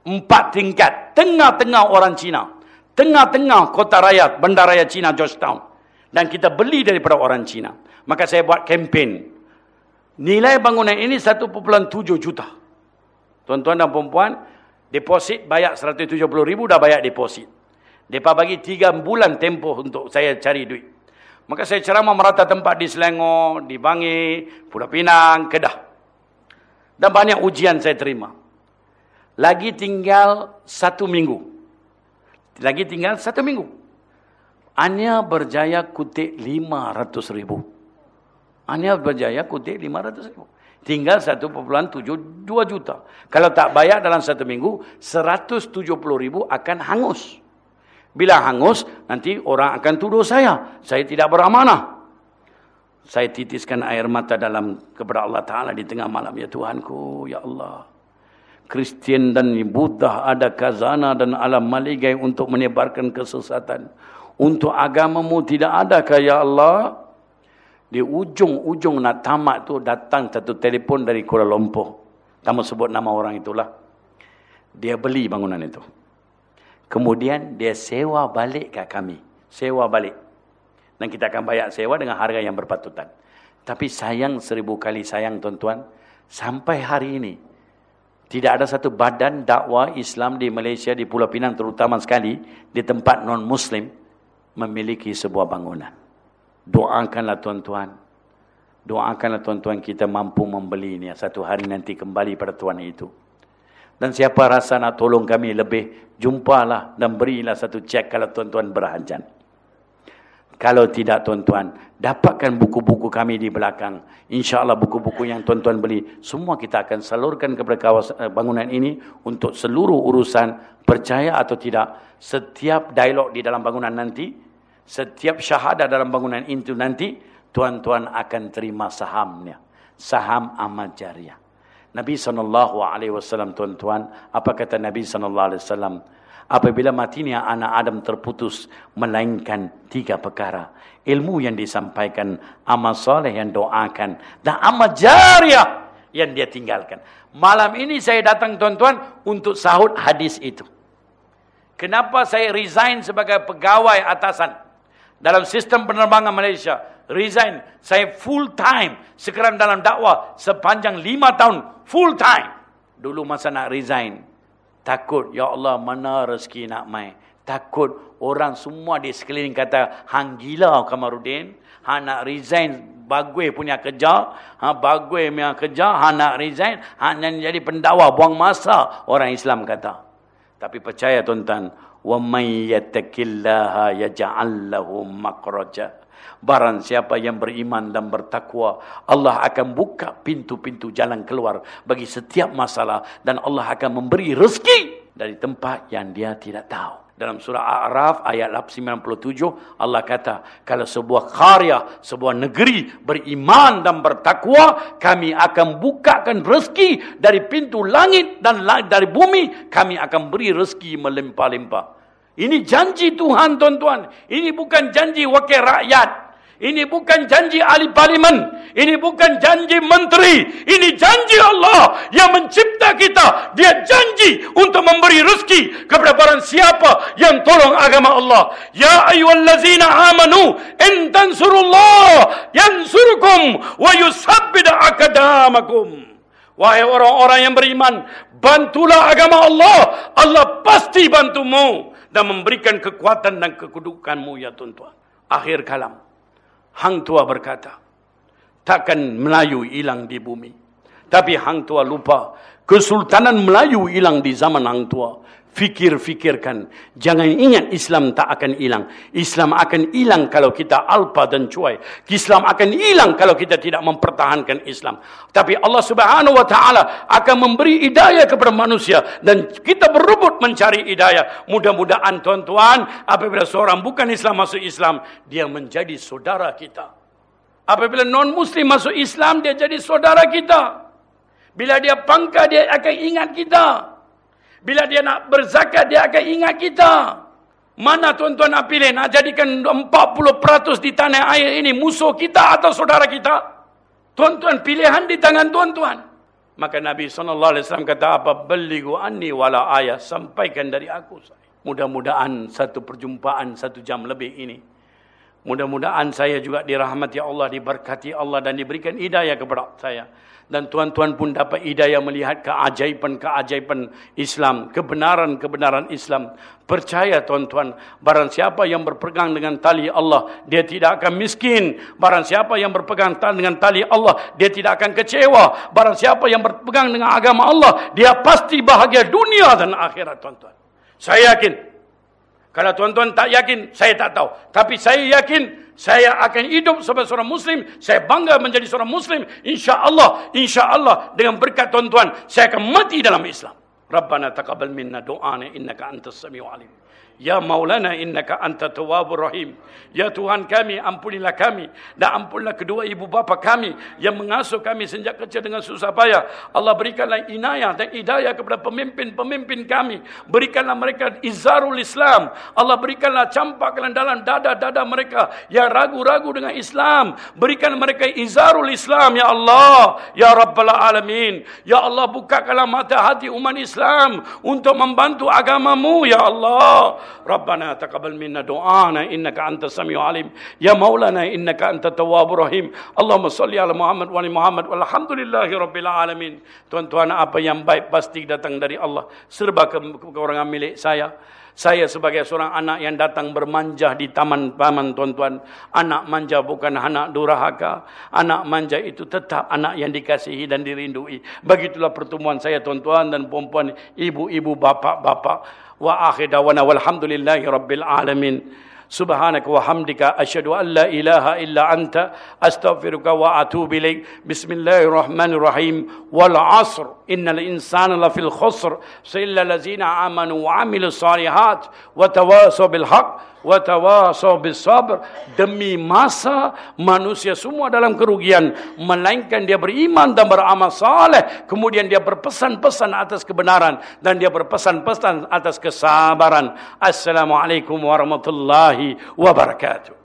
Empat tingkat. Tengah-tengah orang Cina. Tengah-tengah kota raya, bandaraya Cina, Georgetown. Dan kita beli daripada orang Cina. Maka saya buat kempen. Nilai bangunan ini 1.7 juta. Tuan-tuan dan perempuan, deposit bayar 170 ribu dah bayar deposit. Mereka bagi 3 bulan tempoh untuk saya cari duit. Maka saya ceramah merata tempat di Selangor, di Bangi, Pulau Pinang, Kedah. Dan banyak ujian saya terima. Lagi tinggal satu minggu. Lagi tinggal satu minggu. Anya berjaya kutip 500 ribu. Anya berjaya kutip 500 ribu. Tinggal 1.72 juta. Kalau tak bayar dalam satu minggu, 170 ribu akan hangus. Bila hangus, nanti orang akan tuduh saya. Saya tidak beramanah. Saya titiskan air mata dalam kepada Allah Ta'ala di tengah malam. Ya Tuhanku, Ya Allah. Kristian dan Buddha ada kazana dan alam maligai untuk menyebarkan kesesatan. Untuk agamamu tidak adakah Ya Allah? Di ujung-ujung nak tamat tu datang satu telefon dari Kuala Lumpur. Kamu sebut nama orang itulah. Dia beli bangunan itu. Kemudian dia sewa balik ke kami. Sewa balik. Dan kita akan bayar sewa dengan harga yang berpatutan. Tapi sayang seribu kali sayang tuan-tuan. Sampai hari ini. Tidak ada satu badan dakwah Islam di Malaysia, di Pulau Pinang terutama sekali. Di tempat non-Muslim. Memiliki sebuah bangunan. Doakanlah tuan-tuan. Doakanlah tuan-tuan kita mampu membeli ini. Satu hari nanti kembali pada tuan itu. Dan siapa rasa nak tolong kami lebih, jumpalah dan berilah satu cek kalau tuan-tuan berhajat. Kalau tidak tuan-tuan, dapatkan buku-buku kami di belakang. InsyaAllah buku-buku yang tuan-tuan beli, semua kita akan salurkan kepada kawasan eh, bangunan ini untuk seluruh urusan, percaya atau tidak, setiap dialog di dalam bangunan nanti, setiap syahadah dalam bangunan itu nanti, tuan-tuan akan terima sahamnya. Saham amal jariah. Nabi SAW, tuan-tuan, apa kata Nabi SAW? Apabila matinya anak Adam terputus, melainkan tiga perkara. Ilmu yang disampaikan, amal soleh yang doakan, dan amal jariah yang dia tinggalkan. Malam ini saya datang tuan-tuan untuk sahut hadis itu. Kenapa saya resign sebagai pegawai atasan? Dalam sistem penerbangan Malaysia. Resign. Saya full time. Sekarang dalam dakwah sepanjang lima tahun. Full time. Dulu masa nak resign. Takut. Ya Allah mana rezeki nak main. Takut orang semua di sekeliling kata. Hang gila Kamarudin. Hang nak resign. Bagui punya kerja. Ha, bagui punya kerja. Hang nak resign. Hang jadi pendakwa. Buang masa. Orang Islam kata. Tapi percaya tuan-tuan wa may yattaqillaha yaj'al lahu makhraja barang siapa yang beriman dan bertakwa Allah akan buka pintu-pintu jalan keluar bagi setiap masalah dan Allah akan memberi rezeki dari tempat yang dia tidak tahu. Dalam surah A'raf ayat 97 Allah kata kalau sebuah karya sebuah negeri beriman dan bertakwa kami akan bukakan rezeki dari pintu langit dan dari bumi. Kami akan beri rezeki melimpah-limpah. Ini janji Tuhan tuan-tuan. Ini bukan janji wakil rakyat. Ini bukan janji ahli parlimen. Ini bukan janji menteri. Ini janji Allah yang mencipta kita. Dia janji untuk memberi rezeki kepada barang siapa yang tolong agama Allah. Ya ayyuhallazina amanu in tansurullah yansurkum wa yusabbid akadamakum. Wahai orang-orang yang beriman, bantulah agama Allah. Allah pasti bantumu dan memberikan kekuatan dan kedudukanmu ya tuan-tuan. Akhir kalam. Hang tua berkata, takkan Melayu hilang di bumi. Tapi Hang tua lupa, Kesultanan Melayu hilang di zaman Hang tua fikir-fikirkan. Jangan ingat Islam tak akan hilang. Islam akan hilang kalau kita alpa dan cuai. Islam akan hilang kalau kita tidak mempertahankan Islam. Tapi Allah subhanahu wa ta'ala akan memberi hidayah kepada manusia. Dan kita berebut mencari hidayah. Mudah-mudahan tuan-tuan, apabila seorang bukan Islam masuk Islam, dia menjadi saudara kita. Apabila non-Muslim masuk Islam, dia jadi saudara kita. Bila dia pangka, dia akan ingat kita. Bila dia nak berzakat, dia akan ingat kita. Mana tuan-tuan nak pilih? Nak jadikan 40% di tanah air ini musuh kita atau saudara kita? Tuan-tuan, pilihan di tangan tuan-tuan. Maka Nabi SAW kata apa? Beligu anni wala ayah. Sampaikan dari aku. Mudah-mudahan satu perjumpaan satu jam lebih ini. Mudah-mudahan saya juga dirahmati Allah, diberkati Allah dan diberikan hidayah kepada saya dan tuan-tuan pun dapat hidayah melihat keajaiban-keajaiban Islam, kebenaran-kebenaran Islam. Percaya tuan-tuan, barang siapa yang berpegang dengan tali Allah, dia tidak akan miskin. Barang siapa yang berpegang dengan tali Allah, dia tidak akan kecewa. Barang siapa yang berpegang dengan agama Allah, dia pasti bahagia dunia dan akhirat tuan-tuan. Saya yakin. Kalau tuan-tuan tak yakin, saya tak tahu. Tapi saya yakin saya akan hidup sebagai seorang muslim. Saya bangga menjadi seorang muslim. Insyaallah insyaallah dengan berkat tuan-tuan saya akan mati dalam Islam. Rabbana taqabbal minna du'ana innaka antas samiul alim Ya Maulana innaka anta tawwabur rahim. Ya Tuhan kami ampunilah kami dan ampunilah kedua ibu bapa kami yang mengasuh kami sejak kecil dengan susah payah. Allah berikanlah inayah dan hidayah kepada pemimpin-pemimpin kami. Berikanlah mereka izarul Islam. Allah berikanlah campaklah dalam dada-dada mereka yang ragu-ragu dengan Islam. Berikan mereka izarul Islam ya Allah. Ya Rabbal alamin. Ya Allah bukakanlah mata hati umat Islam untuk membantu agamamu ya Allah. ربنا تقبل منا دعانا إنك أنت السميع العليم يا مولانا إنك أنت التواب الرحيم اللهم صل على محمد وعلى محمد والحمد لله رب العالمين tuan-tuan apa yang baik pasti datang dari Allah serba ke kekurangan milik saya saya sebagai seorang anak yang datang bermanja di taman paman tuan-tuan. Anak manja bukan anak durhaka. Anak manja itu tetap anak yang dikasihi dan dirindui. Begitulah pertemuan saya tuan-tuan dan puan-puan, ibu-ibu, bapak-bapak. wa akhir dawana walhamdulillahi rabbil alamin. Subhanaka wa hamdika ashadu an la ilaha illa anta astaghfiruka wa atubu ilaik. Bismillahirrahmanirrahim. Wal asr innal insana lafil khusr. Sa illa lazina amanu wa amilu salihat wa tawasu bilhaq demi masa manusia semua dalam kerugian. Melainkan dia beriman dan beramal saleh. Kemudian dia berpesan-pesan atas kebenaran. Dan dia berpesan-pesan atas kesabaran. Assalamualaikum warahmatullahi wabarakatuh